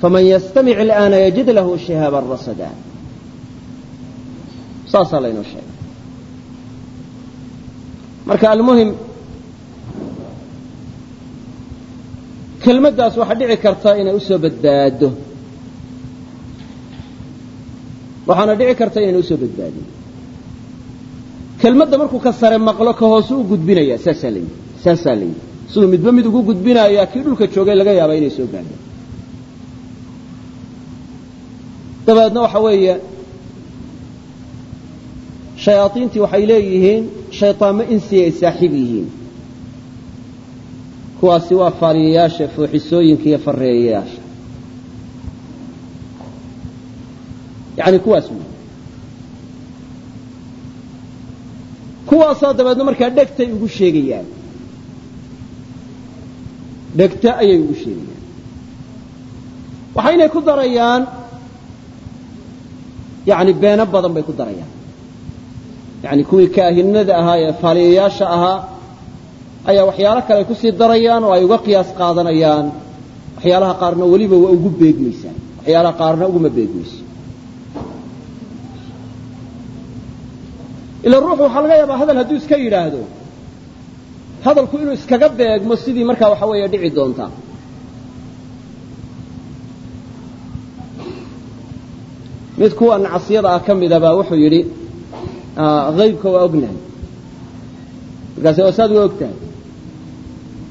Faman yastamic il'aana yajid lahu shihaaban rasada. Saasaa laynoo sheegay. Marka almuhim kelmaddaas waxaa dhici karta inay u soo badbaado waxaana dhici karta inayna u soo badbaadin kelmadda markuu ka sare maqlo ka hoosu u gudbinaya saasaa la yidhi saasaa la yidhi siduu midba mid ugu gudbinayaa kii dhulka joogay laga yaaba inay soo gaadho. Dabeedna waxa weeye shayaaiintii waxay leeyihiin shayطaanmo insi ay saaxiib yihiin. Kuwaasi waa faaliyayaasha fooxisooyinka iyo fareeyayaasha yani kuwaas wey kuwaasaa dabeedna markaa dhegtay ugu sheegayaan. Dhegta ayay ugu sheegayaan. Waxaynay ku darayaan yani beeno badan bay ku darayaan. Yani kuwii kaahinada ahaa ee faaliyayaasha ahaa ayaa waxyaalo kale ay ku sii darayaan oo ay uga qiyaas qaadanayaan. Waxyaalaha qaarna weliba waa ugu beegmaysaan. Waxyaalaha qaarna uguma beegmayso ila ruuxu waxaa laga yaabaa hadal hadduu iska yidhaahdo. Hadalku inuu iskaga beegmo sidii markaa waxa weeye dhici doonta. Mid kuwa nacsiyada ah ka midabaa wuxuu yidhi haybka waa ognahay. Markaase waa saad waa og tahay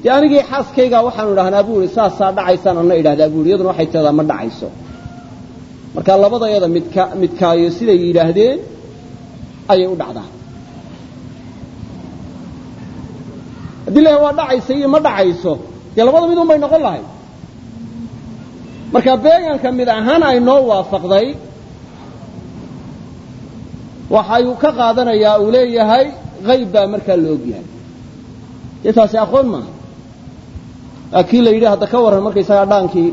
dee anigii xaaskaygaa waxaanu idhahnaa bu ihi saasaa dhacaysaan ana idhahdaa bu ihi iyaduna waxay tiadaa ma dhacayso. Marka labadayada midka midkaayo siday yidhaahdeen ayay u dhacdaa. Haddii la waa dhacaysa iyo ma dhacayso dee labada mid un noqon lahay marka beeganka mid ahaan ay noo waafaqday waxayuu ka qaadanayaa uu leeyahay hayb baa markaa la og yahay. Dee aqoon maaha. Waa kii la yidhi hadda ka warran markaysagaa dhaankii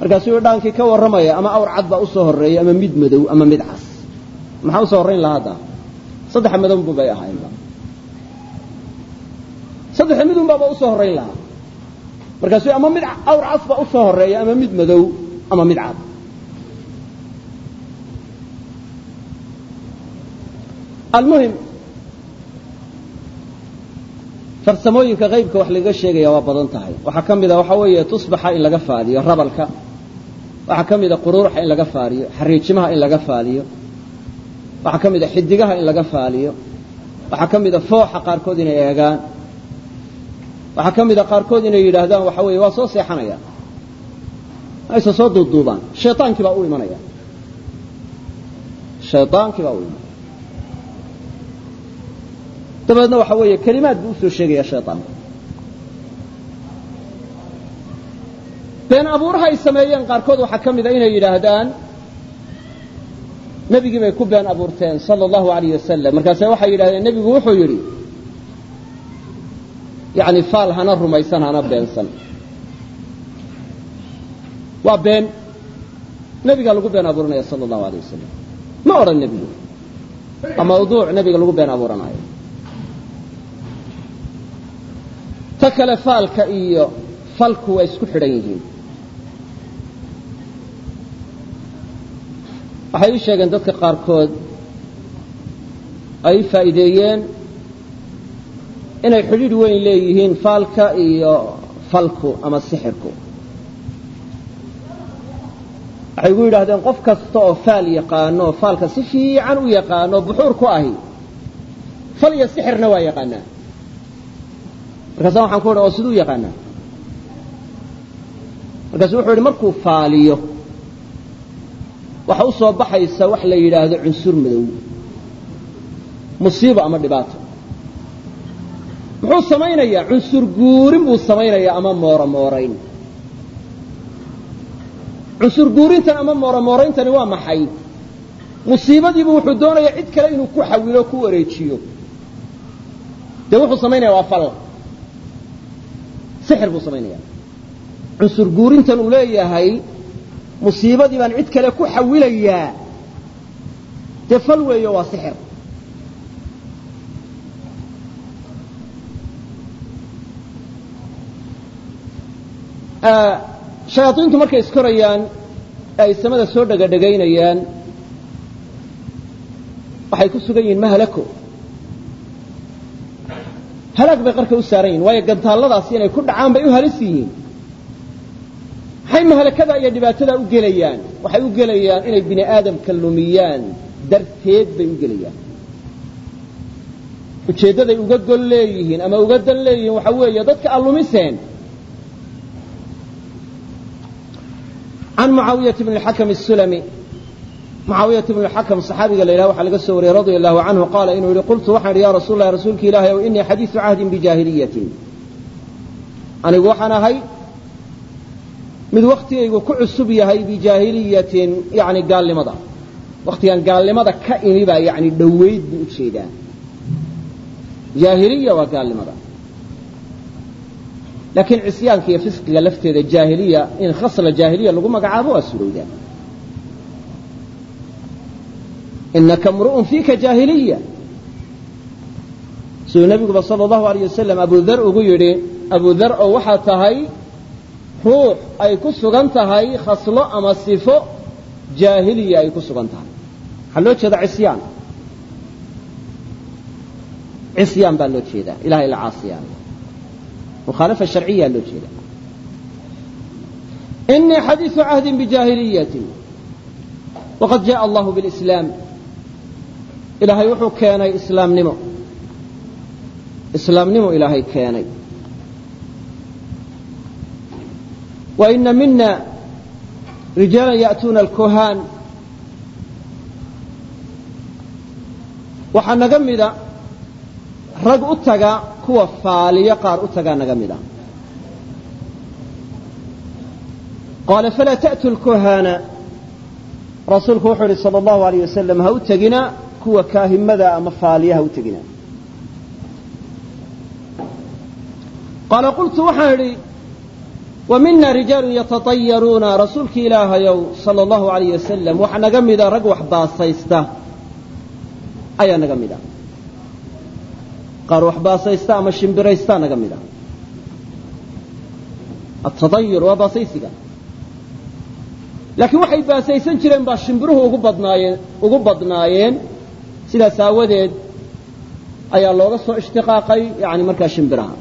markaasuu dhaankii ka warramaya ama awr cad baa u soo horreeya ama mid madow ama mid cas maxaa u soo horrayn lahaa hadda? Saddexa madowbu bay ahaynba saddexa midun baaba u soo horrayn lahaa. Markaasuu ama mid awr cas baa u soo horreeya ama mid madow ama mid cad. Almuhim farsamooyinka haybka wax lagaga sheegaya waa badan tahay. Waxaa ka mida waxaa weeye tusbaxa in laga faaliyo rabalka. Waxaa ka mida quruuxa in laga faaliyo xariijimaha in laga faaliyo waxaa ka mida xidigaha in laga faaliyo. Waxaa ka mida fooxa qaarkood inay eegaan. Waxaa ka mida qaarkood inay yidhaahdaan waxa weeye waa soo seexanaya. Ayse soo duuduubaan shayaankii baa u imanaya. Shayaankii baa u imanaya. Dabeedna waxa weeye kelimaad buu u soo sheegaya shayطaanka been abuuraha ay sameeyeen qaarkood waxaa ka mida inay yidhaahdaan nebigii bay ku been abuurteen sala allahu alayh wasalam markaase waxay yidhahdeen nebigu wuxuu yidhi yani faal hana rumaysan hana beensan. Waa been nebigaa lagu been abuuranaya sala allahu alayh wasalam ma odhan nebigu waa mawduuc nebiga lagu been abuuranayo ta kale faalka iyo falku waa isku xidhan yihiin. Waxay ii sheegeen dadka qaarkood ay faa'iideeyeen inay xidhiidh weyn leeyihiin faalka iyo falku ama sixirku. Waxay igu yidhaahdeen qof kasta oo faal yaqaano oo faalka si fiican u yaqaano buxuur ku ahi fal iyo sixirna waa yaqaanaa. Markaasa waxaan ku odhan oo siduu yaqaanaa? Markaasu wuxuu yidhi markuu faaliyo waxa u baxaysa wax la yidhaahdo cunsur madow. Musiibo ama dhibaato. Muxuu samaynayaa? Cunsur guurin buu samaynayaa ama mooro moorayn cunsur guurintan ama mooro moorayntani waa maxay? Musiibadiibu wuxuu doonayaa cid kale inuu ku xawilo ku wareejiyo. Dee wuxuu samaynaya waa fal. Sixir buu samaynaya cunsur guurintan uu leeyahay musiibadii baan cid kale ku xawilayaa. Dee fal weeyo waa sixir. Shayaaiintu markay iskorayaan ee ay samada soo dhegadhegaynayaan waxay ku sugan yihiin mahalako. Halaag bay qarka u saaran yihiin waayo gantaalladaasi inay ku dhacaan bay u halis yihiin maxay mahalakada iyo dhibaatada u gelayaan waxay u gelayaan inay bini aadamka lumiyaan darteed bay u gelayaan ujeeddaday uga gol leeyihiin ama uga dan leeyihiin waxa weeye dadka allumiseen can mucaawiyata bn اxakm الsulmi mucaawiyata bn اxakm صaxaabiga la yidhaha waxaa laga soo wariyey radia allahu canhu qaala inuu yihi qultu waxaan idhi ya rasuul lah rasuulki ilahi ow inii xadiiثu cahdin bijaahiliyatin anigu waxaan ahay mid waktigaygu ku cusub yahay bijaahiliyatin yani gaalnimada. Waktigan gaalnimada ka imi baa yani dhowayd buu u jeedaa. Jaahiliya waa gaalnimada. Laakiin cisyaanka iyo fisqiga lafteeda jaahiliya in khasla jaahiliya lagu magacaabo waa surowdaa inaka mru'un fiika jaahiliya. Siduu nabiguba sala allahu alayh wasalam abu dar ugu yidhi abu dar oo waxaa tahay ruux ay ku sugan tahay khaslo ama sifo? Jaahiliya ay ku sugan tahay. Waxaa loo jeeda cisyaan. Cisyaan baa loo jeedaa. Ilahay la caasiyaan. Mukhaalafa sharciyaa loo jeedaa. Inii xadiisu cahdin bijaahiliyati waqad jaءa allahu biاlislaam ilaahay wuxuu keenay islaamnimo. Islaamnimo ilaahay keenay. Ina mina rijaala ya'tuuna alkuhaan waxaa naga mida rag u taga kuwa faaliyo qaar u tagaa naga mida. Qaala falaa ta'tu lkuhaana rasuulku wuxuu yihi sala allahu alayh wasalam ha u tegina kuwa kaahimada ama faaliya ha u tegina. Qaala qultu waxaan idhi wa mina rijaalun yatatayaruuna rasuulkii ilaahayow sala allahu alayh wasalam waxaa naga mida rag wax baasaysta ayaa naga mid a qaar wax baasaysta ama shimbiraystaa naga mid a atatayur waa baasaysiga. Laakiin waxay baasaysan jireen baa shimbiruhu ugu badnaayeen ugu badnaayeen. Sidaas aawadeed ayaa looga soo ishtiqaaqay yani markaa shimbiraha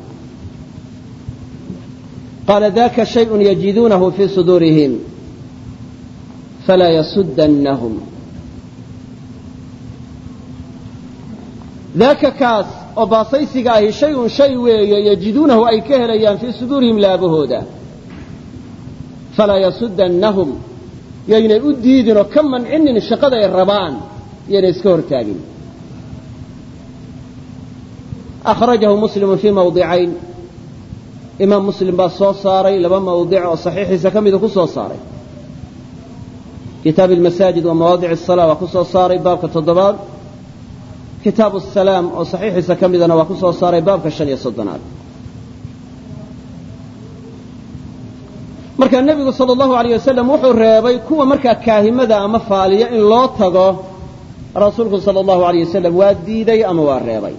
qaala daka shayءun yajiduunahu fii suduurihim falaa yasudannahum daaka kaas oo baasaysiga ahi shay-un shay weeye yajiduunahu ay ka helayaan fii suduurihim laabahooda falaa yasudannahum yaynay u diidin oo ka mancinin shaqada ay rabaan yaynay iska hortaagin akhrajahu muslimu fii mawdicayn imaam muslim baa soo saaray laba mawdic oo saxiixiisa ka mida ku saaray. Kitaab almasaajid wa mawaadic asala waa ku saaray baabka toddobaad. Kitaabu asalaam oo saxiixiisa ka midana waa ku saaray baabka shan iyo soddonaad. Markaa nebigu sala allahu alayh wasalam wuxuu reebay kuwa markaa kaahimada ama faaliya in loo tago rasuulku sala allahu alayh wasalam waa diiday ama waa reebay?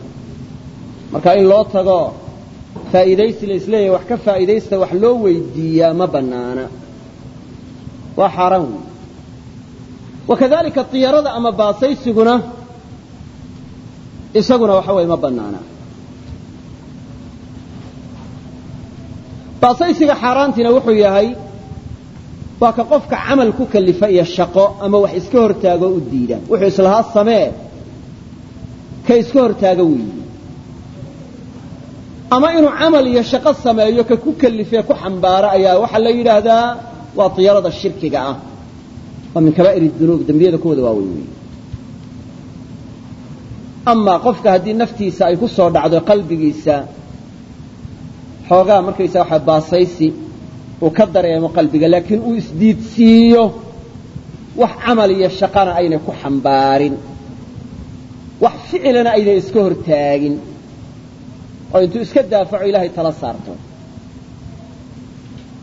Marka in loo tago faa'iidaysi la is leeyahay wax ka faa'iidaysta wax loo weydiiyaa ma bannaana. Waa xaaraan wey wakadalika diyaarada ama baasaysiguna isaguna waxa weye ma bannaana. Baasaysiga xaaraantiina wuxuu yahay waa ka qofka camal ku kalifa iyo shaqo ama wax iska hortaago u diida wuxuu islahaa samee ka iska hortaago weeyi ama inuu camal iyo shaqo sameeyo ka ku kalifee ku xambaara ayaa waxaa la yidhaahdaa waa diyaarada shirkiga ah. Waa min kabaa'ir dunuub dembiyada kuwooda waaweyn weyi amaa qofka haddii naftiisa ay ku soo dhacdo qalbigiisa xoogaa markaysa waxa baasaysi uu ka dareemo qalbiga laakiin uu isdiidsiiyo wax camal iyo shaqana aynay ku xambaarin. Wax ficilana aynay iska hortaagin oo intuu iska daafaco ilaahay tala saarto.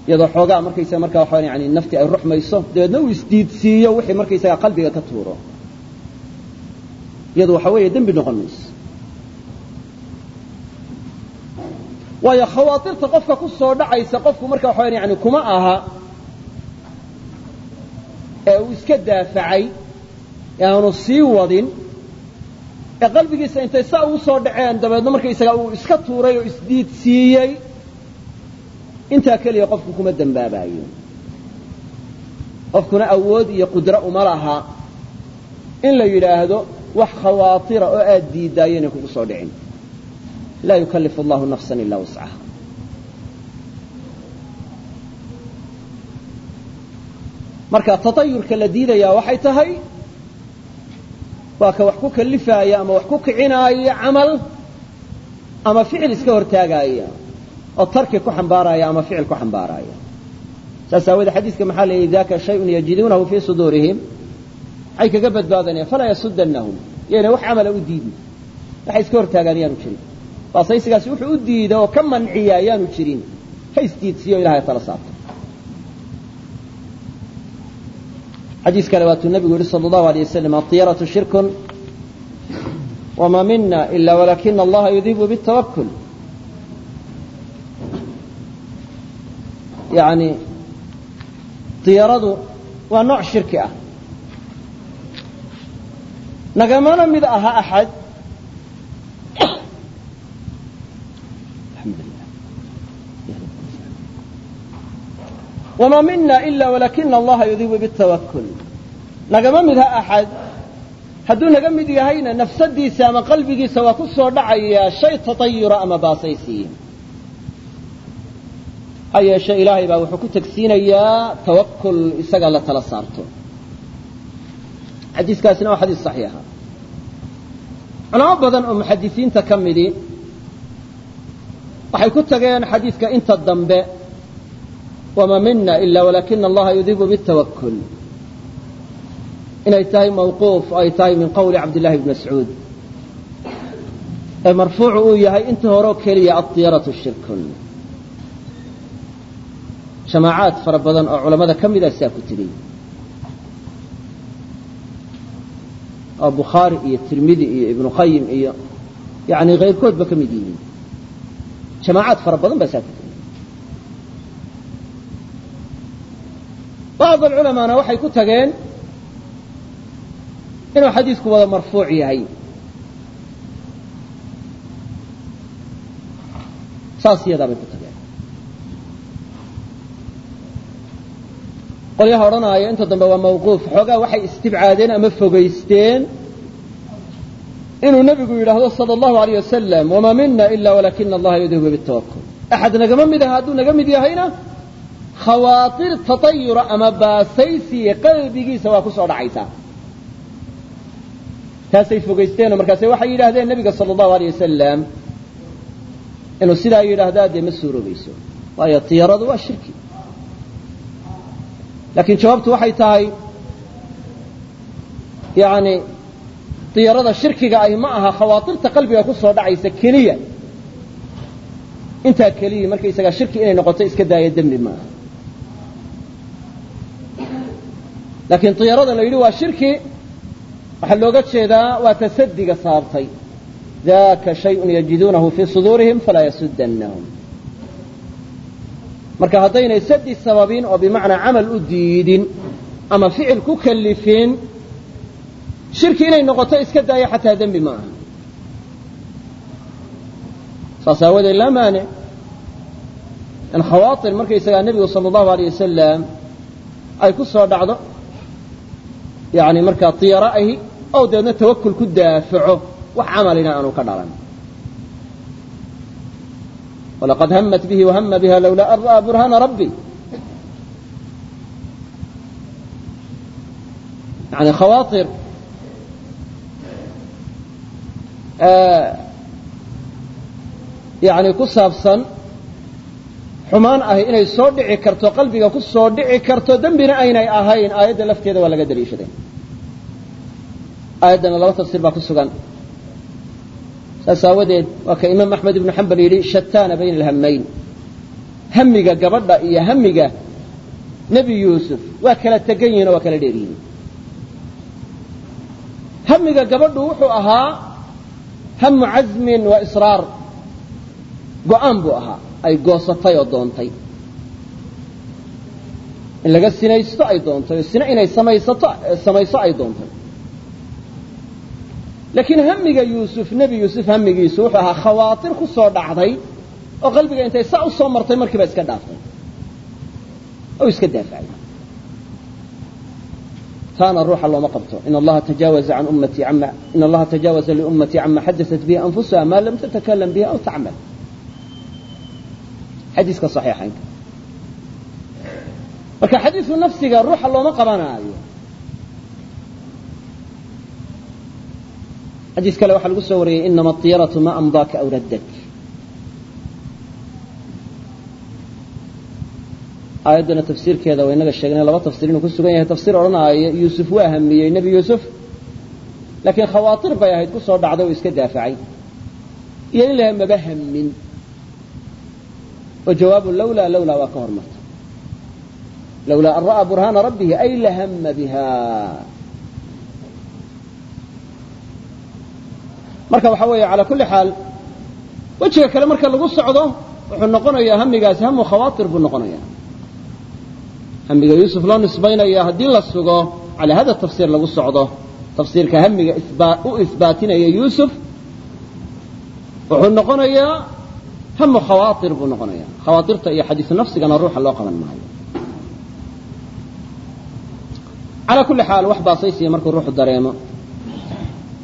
Iyadoo xoogaa markaysaga markaa waxa yani naftii ay ruxmayso dabeedna uu isdiidsiiyo wixii markaysaga qalbiga ka tuuro. Iyadu waxa weeye dembi noqon mayso. Waayo khawaatirta qofka ku soo dhacaysa qofku marka waxa yani kuma aha ee uu iska daafacay ee aanu sii wadin ee qalbigiisa intay saa ugu soo dhaceen dabeedna markaysaga uu iska tuuray oo isdiidsiiyey intaa keliya qofku kuma dembaabayo qofkuna awood iyo qudro uma laha in la yidhaahdo wax khawaatira oo aad diidaayo inay kugu soo dhicin. Laa yukallifu allahu nafsan ilaa wascaha marka tatayurka la diidayaa waxay tahay waa ka wax ku kalifaaya ama wax ku kicinaaya camal ama ficil iska hortaagaaya oo tarki ku xambaaraya ama ficil ku xambaaraya. Saas aawoodee xadiiska maxaa la yidhi daka shayun yajiduunahu fii suduurihim. Maxay kaga badbaadanayaan falaa yasudanahum yayna wax camala u diidin. Waxay iska hortaagaan yaanu jirin. Baasaysigaasi wuxuu u diida oo ka manciya ayaanu jirin. Ha isdiidsiyo ilahay tala saarto xadiis kale waatuu nabigu yihi sal allahu alay wasalam aطiyaratu shirkun wma mina ila walakina allaha yudibu bاtawakul yani diyaradu waa nooc shirki ah. Nagamana mid aha axad wma mina ila walakina allaha yudibu bاtawakul nagama mid ha axad hadduu naga mid yahayna nafsadiisa ama qalbigiisa waa ku soo shay tatayura ama baasaysiye ha yeeshe ilaahay baa wuxuu ku tegsiinayaa tawakul isaga la tala saarto xadiiskaasina waa xadiis saxiixa culamo badan oo muxadisiinta ka midi waxay ku tageen xadiidka inta dambe wama mina ila walakina allaha yudibu bاtawakul inay tahay mawquuf oo ay tahay min qowli cabdillahi bni mascuud ee marfuucu uu yahay inta horeo keliya adiyaratu shirkun jamaacaad fara badan oo culamada ka mida siaa ku tegey oo bukhaari iyo tirmidi iyo ibnu qayim iyo yani kayrkoodba ka mid yihiin jamaacaad fara badan baa saa ku tegey bacd alculamaana waxay ku tageen inuu xadiisku wada marfuuc yahay saas iyadaa bay ku tageen qolyaha odhanaaya inta dambe waa mawquuf xoogaa waxay istibcaadeen ama fogaysteen inuu nebigu yidhaahdo sala allahu alayh wasalam wamaa mina ila walakina allaha yudibu bitawakul axad nagama mid aha hadduu naga mid yahayna khawaatir tatayura ama baasaysiya qalbigiisa waa ku dhacaysaa taasay fogaysteenoo markaase waxay yidhaahdeen nebiga sala allahu aleyh wasalam inuu sidaa yidhaahdaa dee ma suuroobayso waayo tiyaradu waa shirki. Laakiin jawaabtu waxay tahay yani diyarada shirkiga ahi ma aha khawaatirta qalbiga ku dhacaysa keliya. Intaa keliya markaysagaa shirki inay noqoto iska daaya dembi ma aha laakiin diyarada la yidhi waa shirki. Waxaa looga jeedaa waa tasadiga saabtay daka shayun yajiduunahu fii suduurihim falaa yasudanahum marka haddaynay sadi sababin oo bimacnaa camal u diidin ama ficil ku kalifin shirki inay noqoto iska daaya xataa dembi ma aha. Saas aawadeed laa maanic in khawaatir markaysagaa nebigu sala allahu aleyh wasalam ay ku soo dhacdo yani markaa diyaro ahi oo deedna tawakul ku daafaco wax camalina aanu ka dhalan. Walaqad hamat bihi wahama biha lawlaa an ra'aa burhaana rabbi. Yani khawaatir yani ku saabsan xumaan ahi inay soo dhici karto qalbiga ku soo dhici karto dembina aynay ahayn aayadda lafteeda waa laga daliishaday. Aayaddana laba tafsiir baa ku sugan. Saas aawadeed waa ka imaam axmed ibnu xambal yidhi shataana bayna alhamayn hamiga gabadha iyo hamiga nebi yuusuf waa kala tegan yihiin oo waa kala dheer yihiin gabadhu wuxuu ahaa hamu casmin wa israar. Go'aan buu ahaa ay goosatay oo doontay. In laga sinaysto ay doontay oo sina inay samaysato samayso ay doontay. Laakiin hamiga yuusuf nebi yuusuf hamigiisu wuxuu ahaa khawaatir ku soo dhacday oo qalbiga intay saa u soo martay markiiba iska dhaaftay. Oo iska daafacay taana ruuxa looma qabto. In allaha tajaawaza can ummatii ama in allaha tajaawaza liummatii cama xadaثat bihi anfusaha ma lam tatakalam bihi aw tacmal xadiiska صaxiixaynka marka xadiisu nafsiga ruuxa looma qabanaayo xadiis kale waxaa lagu soo wariyey inama aطiyaraةu ma amdaaka aw raddak aayaddana tafsiirkeeda waa inaga sheegnay laba tafsiir inuu ku sugan yahay tafsiir odhanaayo yuusuf waa hamiyey nebi yuusuf laakiin khawaatir bay ahayd ku soo dhacday oo iska daafacay iyo in laha maba hamin oo jawaabu lawlaa lawlaa waa ka hormarta lawlaa an ra'aa burhaana rabbihi ay lahama biha. Marka waxaa weeye calaa kulli xaal wejiga kale marka lagu socdo wuxuu noqonayaa hamigaasi hamu khawaatir buu noqonayaa. Hamiga yuusuf loo nisbaynaya haddii la sugo calaa hada tafsiir lagu socdo tafsiirka hamiga u isbaatinaya yuusuf wuxuu noqonayaa hamu khawaatir buu noqonaya khawaatirta iyo xadiisu nafsigana ruuxa loo qaban maayo. Calaa kulli xaal wax baasaysiya markuu ruuxu dareemo.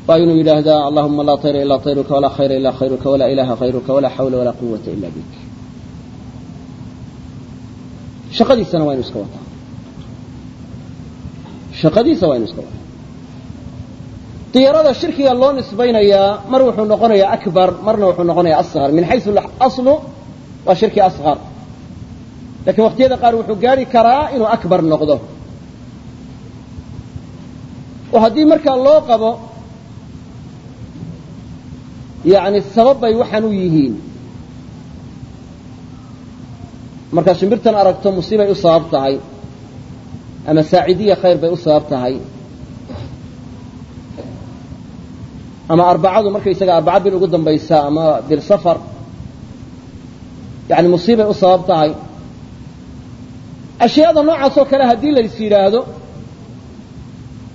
Waa inuu yidhaahdaa allahuma laa tayra ilaa tayruka walaa khayra ilaa khayruka walaa ilaha khayruka walaa xawla walaa quwata ila bik. Shaqadiisana waa inu iska wataa. Shaqadiisa waa inu iska wataa diyarada shirkiga loo nisbaynayaa mar wuxuu noqonayaa akbar marna wuxuu noqonayaa asqar min xaysu aslu waa shirki asqar lakiin waqtiyada qaar wuxuu gaari karaa inuu akbar noqdo. Oo haddii markaa loo qabo yani sabab bay waxaan u yihiin. Markaad shimbirtan aragto musiibay u sabab tahay ama saacidiya khayr bay u sabab tahay ama arbacadu markaysaga arbaca bil ugu dambaysa ama bil safar yani musiibay u sabab tahay. Ashyaada noocaas oo kale haddii lays yidhaahdo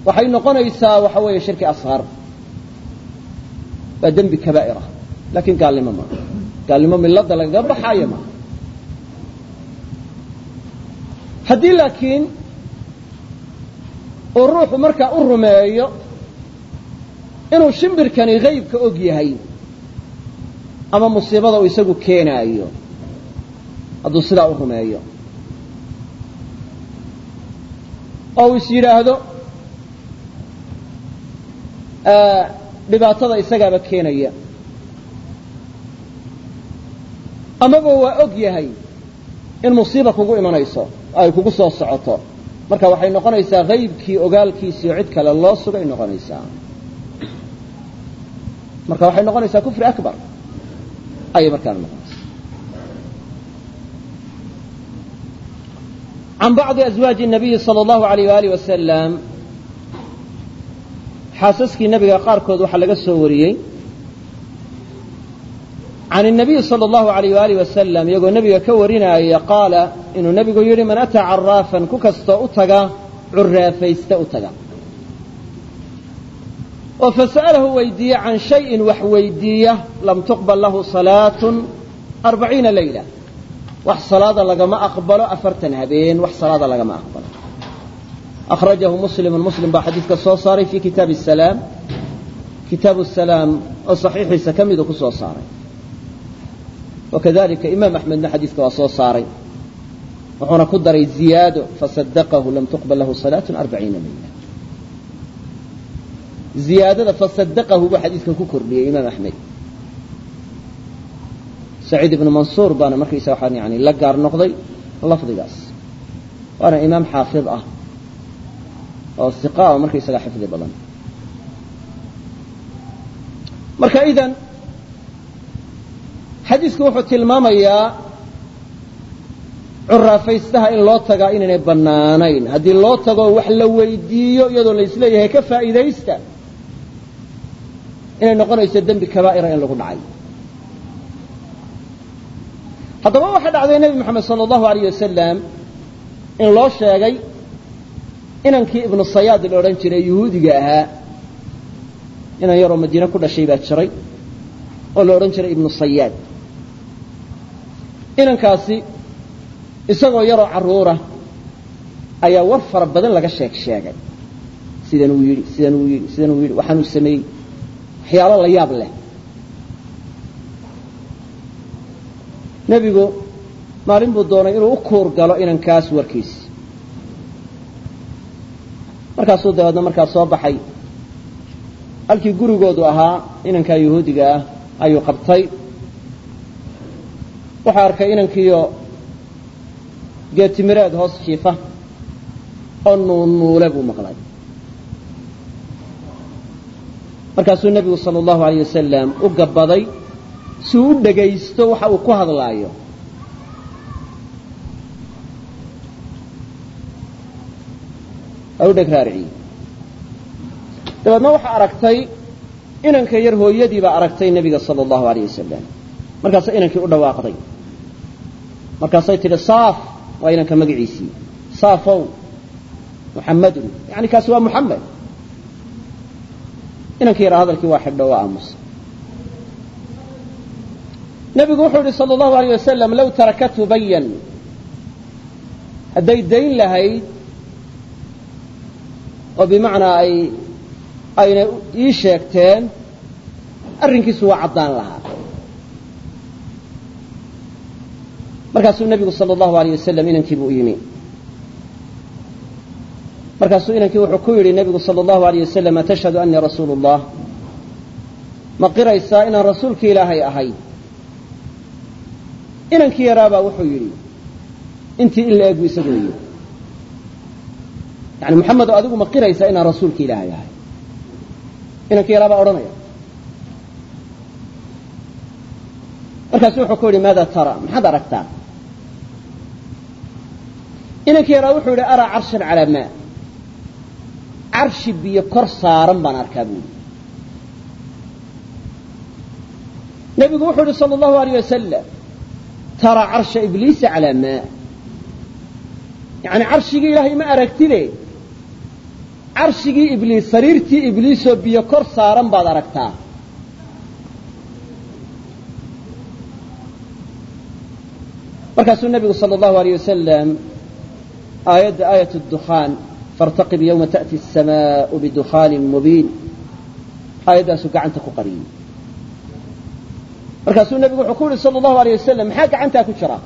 waxay noqonaysaa waxa weeye shirki asqar waa dembi kabaa'irah laakiin gaalnimo maaha gaalnimo milada lagaga baxaayo maaha haddii laakiin uu ruuxu markaa u rumeeyo inuu shimbirkani haybka og yahay ama musiibada uu isagu keenaayo hadduu sidaa u rumeeyo. Oo uu is yidhaahdo dhibaatada isagaaba keenaya. Amaba waa og yahay in musiiba kugu imanayso ay kugu soo socoto. Marka waxay noqonaysaa haybkii ogaalkiisiio cid kale loo sugay noqonaysaa marka waxay noqonaysaa kufri akbar ayay markaana noqonaysaa can bacdi azwaaji الnabiyi salى اllahu alayh waalih wasalam xaasaskii nabiga qaarkood waxaa laga soo wariyey can الnabiyi salى اllahu alayh waalih wasalam iyagoo nebiga ka warinaya qaala inuu nebigu yidhi man ataa caraafan ku kastoo u taga curaafayste u taga oo fasa'alahu weydiiye can shayin wax weydiiya lam tuqbal lahu salaat arbaciina layla wax salaada lagama aqbalo afartan habeen wax salaada lagama aqbalo. Akhrajahu muslimu muslim baa xadiidka soo saaray fii kitaabi salaam. Kitaabu salaam oo saxiixiisa ka midu ku saaray. Wakadalika imaam axmedna xadiidka waa soo saaray. Wuxuuna ku daray ziyaado fasadaqahu lam tuqbal lahu salaat arbaciina layla ziyaadada fasadaqahu buu xadiidkan ku kordhiyey imaam axmed. Saciid ibnu mansuur baana markaysa waxaan yani la gaar noqday lafdigaas. Waana imaam xaafid ah oo iqa oo markaysaga xifdi badan. Marka idan xadiisku wuxuu tilmaamayaa curaafaystaha in loo tagaa inaynay bannaanayn haddii loo tago wax la weydiiyo iyadoo la is leeyahay ka faa'iidaysta inay noqonayso dembi kabaa'ira in lagu dhacay. Haddaba waxaa dhacday nebi moxamed sala allahu alayh wasalam in loo sheegay inankii ibnu sayaad la odhan jiray yuhuudiga ahaa inan yaroo madiine ku dhashay baa jiray oo la odhan jiray ibnu sayaad. Inankaasi isagoo yaroo carruura ayaa war fara badan laga sheeg sheegay. Sidan uu yidhi sidan uu yidhi sidan uu yidhi waxaanuu sameeyey waxyaalo la yaab leh. Nebigu maalin buu doonay inuu u kuur galo inankaas warkiis. Markaasuu dabeedna markaa soo baxay. Halkii gurigoodu ahaa inankaa yahuudiga ah ayuu qabtay. Wuxuu arkay inankiiyo geetimireed hoos jiifa oo nuunuule buu maqlay markaasuu nebigu sala allahu alayh wasalam u gabbaday si u dhegaysto waxa uu ku hadlaayo. U dheg raariciyey dabeedna waxaa aragtay inanka yar hooyadii baa aragtay nebiga sala allahu alayh wasalam markaasa inankii u dhawaaqday. Markaasay tidhi saaf waa inanka magaciisii. Saafow muxammadun yani kaasi waa muxamed inankii yara hadalkii waa xidho waa aamusa nebigu wuxuu yihi sala allahu alayh wasalam low tarakathu bayan hadday dayn lahayd oo bimacnaa ay ayna ii sheegteen arrinkiisu waa caddaan lahaa. Markaasuu nebigu sala allahu alayh wasalam inankiibu u yimi markaasuu inankii wuxuu ku yidhi nebigu sala allahu alayh wasalam atashhadu anii rasuulu اllah ma qiraysaa inaan rasuulki ilaahay ahay? Inankii yaraabaa wuxuu yidhi intii in la egu isagu yidhi yani moxamedo adigu ma qiraysaa inaan rasuulki ilaahay ahay? Inankii yaraabaa odhanaya. Markaasu wuxuu ku yidhi maada tara? Maxaad aragtaa? Inankii yaraa wuxuu yidhi araa carshan calaa maa carshi biyo kor saaran baan arkaa buuli nebigu wuxuu yihi sala allahu alayh wasalam tara carsha ibliisa calaa maa yacni carshigii ilaahay ma aragtide carshigii ibliis sariirtii ibliisoo biyo kor saaran baad aragtaa. Markaasuu nebigu sala allahu alayh wasalam aayadda aayat dukhaan fartaqib yowma ta'ti asamaau bidukaanin mubiin. Aayaddaasuu gacanta ku qariyey. Markaasuu nebigu wuxuu ku yihi sala allahu alay wasalam maxaa gacantaa ku jira?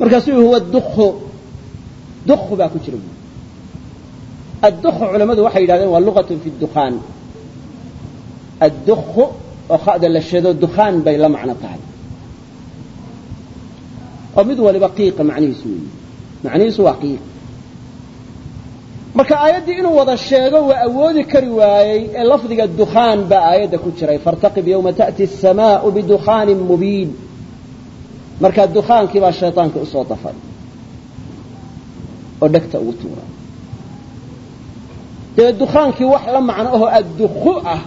Markaasuu yii huwa dukhu dukhu baa ku jira. Buui addukhu culammadu waxay yidhahdeen waa lugatun fi dukaan addukhu oo kha'da la sheedo dukaan bay la macno tahay. Oo mid waliba qiiqa macnihiisu weeye macnihiisu waa qiil marka aayaddii inuu wada sheego waa awoodi kari waayey ee lafdiga dukhaan baa aayadda ku jiray faartaqib yowma ta'ti asamaau bidukhaanin mubiin. Markaa dukhaankii baa shayطaanka u soo dafay oo dhegta ugu tuuray dee dukhaankii wax la macno ahoo adduku ah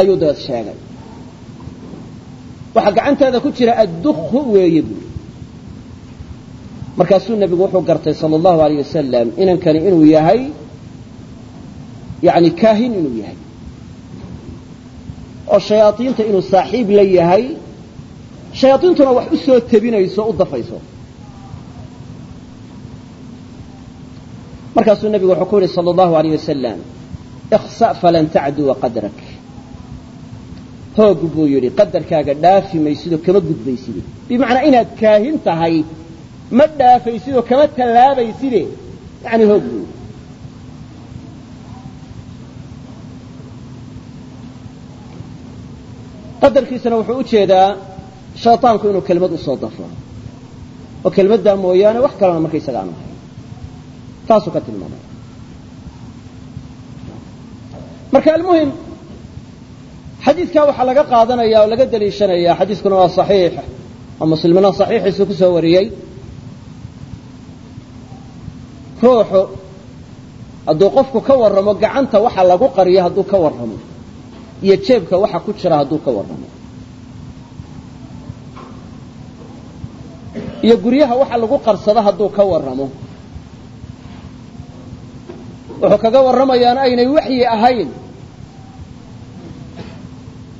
ayuu dabeed sheegay. Waxaa gacantaada ku jira adduku weeye buuri markaasuu nebigu wuxuu gartay sala allahu alayh wasalam inankani inuu yahay yani kaahin inuu yahay. Oo shayaaiinta inuu saaxiib la yahay shayaaiintuna wax u tebinayso u dafayso. Markaasuu nebigu wuxuu ku yihi sala allahu alayh wasalam iksa falan tacduwa qadrak. Hoog buu yidhi qadarkaaga dhaafi maysidoo kama gudbayside bimacnaa inaad kaahin tahay ma dhaafaysidoo kama tallaabayside yani hoog buu yidhi qadarkiisana wuxuu u jeedaa shayطaanku inuu kelmad usoo dafo oo kelmaddaa mooyaane wax kalena markaysaga aanu ahayn taasuu ka tilmaamay marka almuhim xadiidkaa waxaa laga qaadanaya oo laga deliishanaya xadiiskuna waa صaxiix oo muslimina صaxiixiisu ku soo wariyey ruuxu hadduu qofku ka warramo gacanta waxa lagu qariyo hadduu ka warramo. Iyo jeebka waxa ku jira hadduu ka warramo. Iyo guryaha waxa lagu qarsado hadduu ka warramo. Wuxuu kaga warramayaana aynay waxyi ahayn.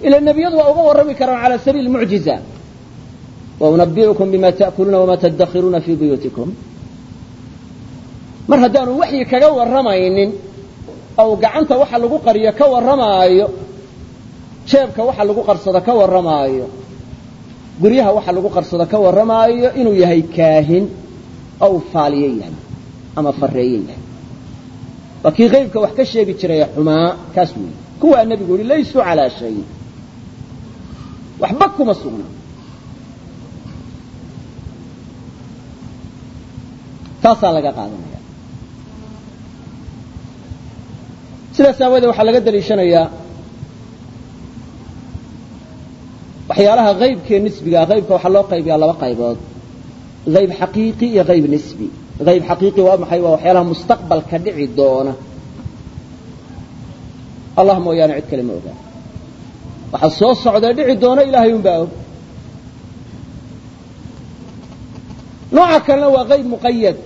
Ila nebiyadu waa uga warrami karaan cala sabiili mucjiza. Wa unabi'ukum bima ta'kuluuna wama tadakhiruuna fii buyuutikum mar haddaanu waxyi kaga warramaynin ou gacanta waxa lagu qariyo ka warramaayo jeebka waxa lagu qarsado ka warramaayo guryaha waxa lagu qarsado ka warramaayo inuu yahay kaahin ou faaliyo yahay ama farreeyo yahay. Waa kii qaybka wax ka sheegi jiray xumaa kaas weeye kuwaa nebigu yihi laysuu calaa shay. Waxba kuma sugna. Taasaa laga qaadanaya. Sidaas aawoodee waxaa laga daliishanayaa waxyaalaha qaybkee nisbigaa qaybka waxaa loo qaybiyaa laba qaybood. Qayb xaqiiqi iyo qayb nisbi. Qayb xaqiiqi waa maxay? Waa waxyaalaha mustaqbalka dhici doona. Allah mooyaane cid kale ma ogaa waxa soo socdee dhici doona ilaahay un baa og. Nooca kalena waa qayb muqayad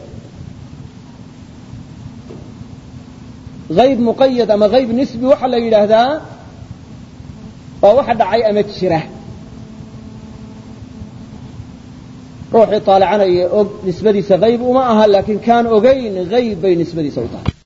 qayb muqayad ama qayb nisbi waxaa la yidhaahdaa waa waxa dhacay ama jira ruuxii taalicanaya og nisbadiisa qayb uma aha laakiin kaan ogayn qayb bay nisbadiisa u tahay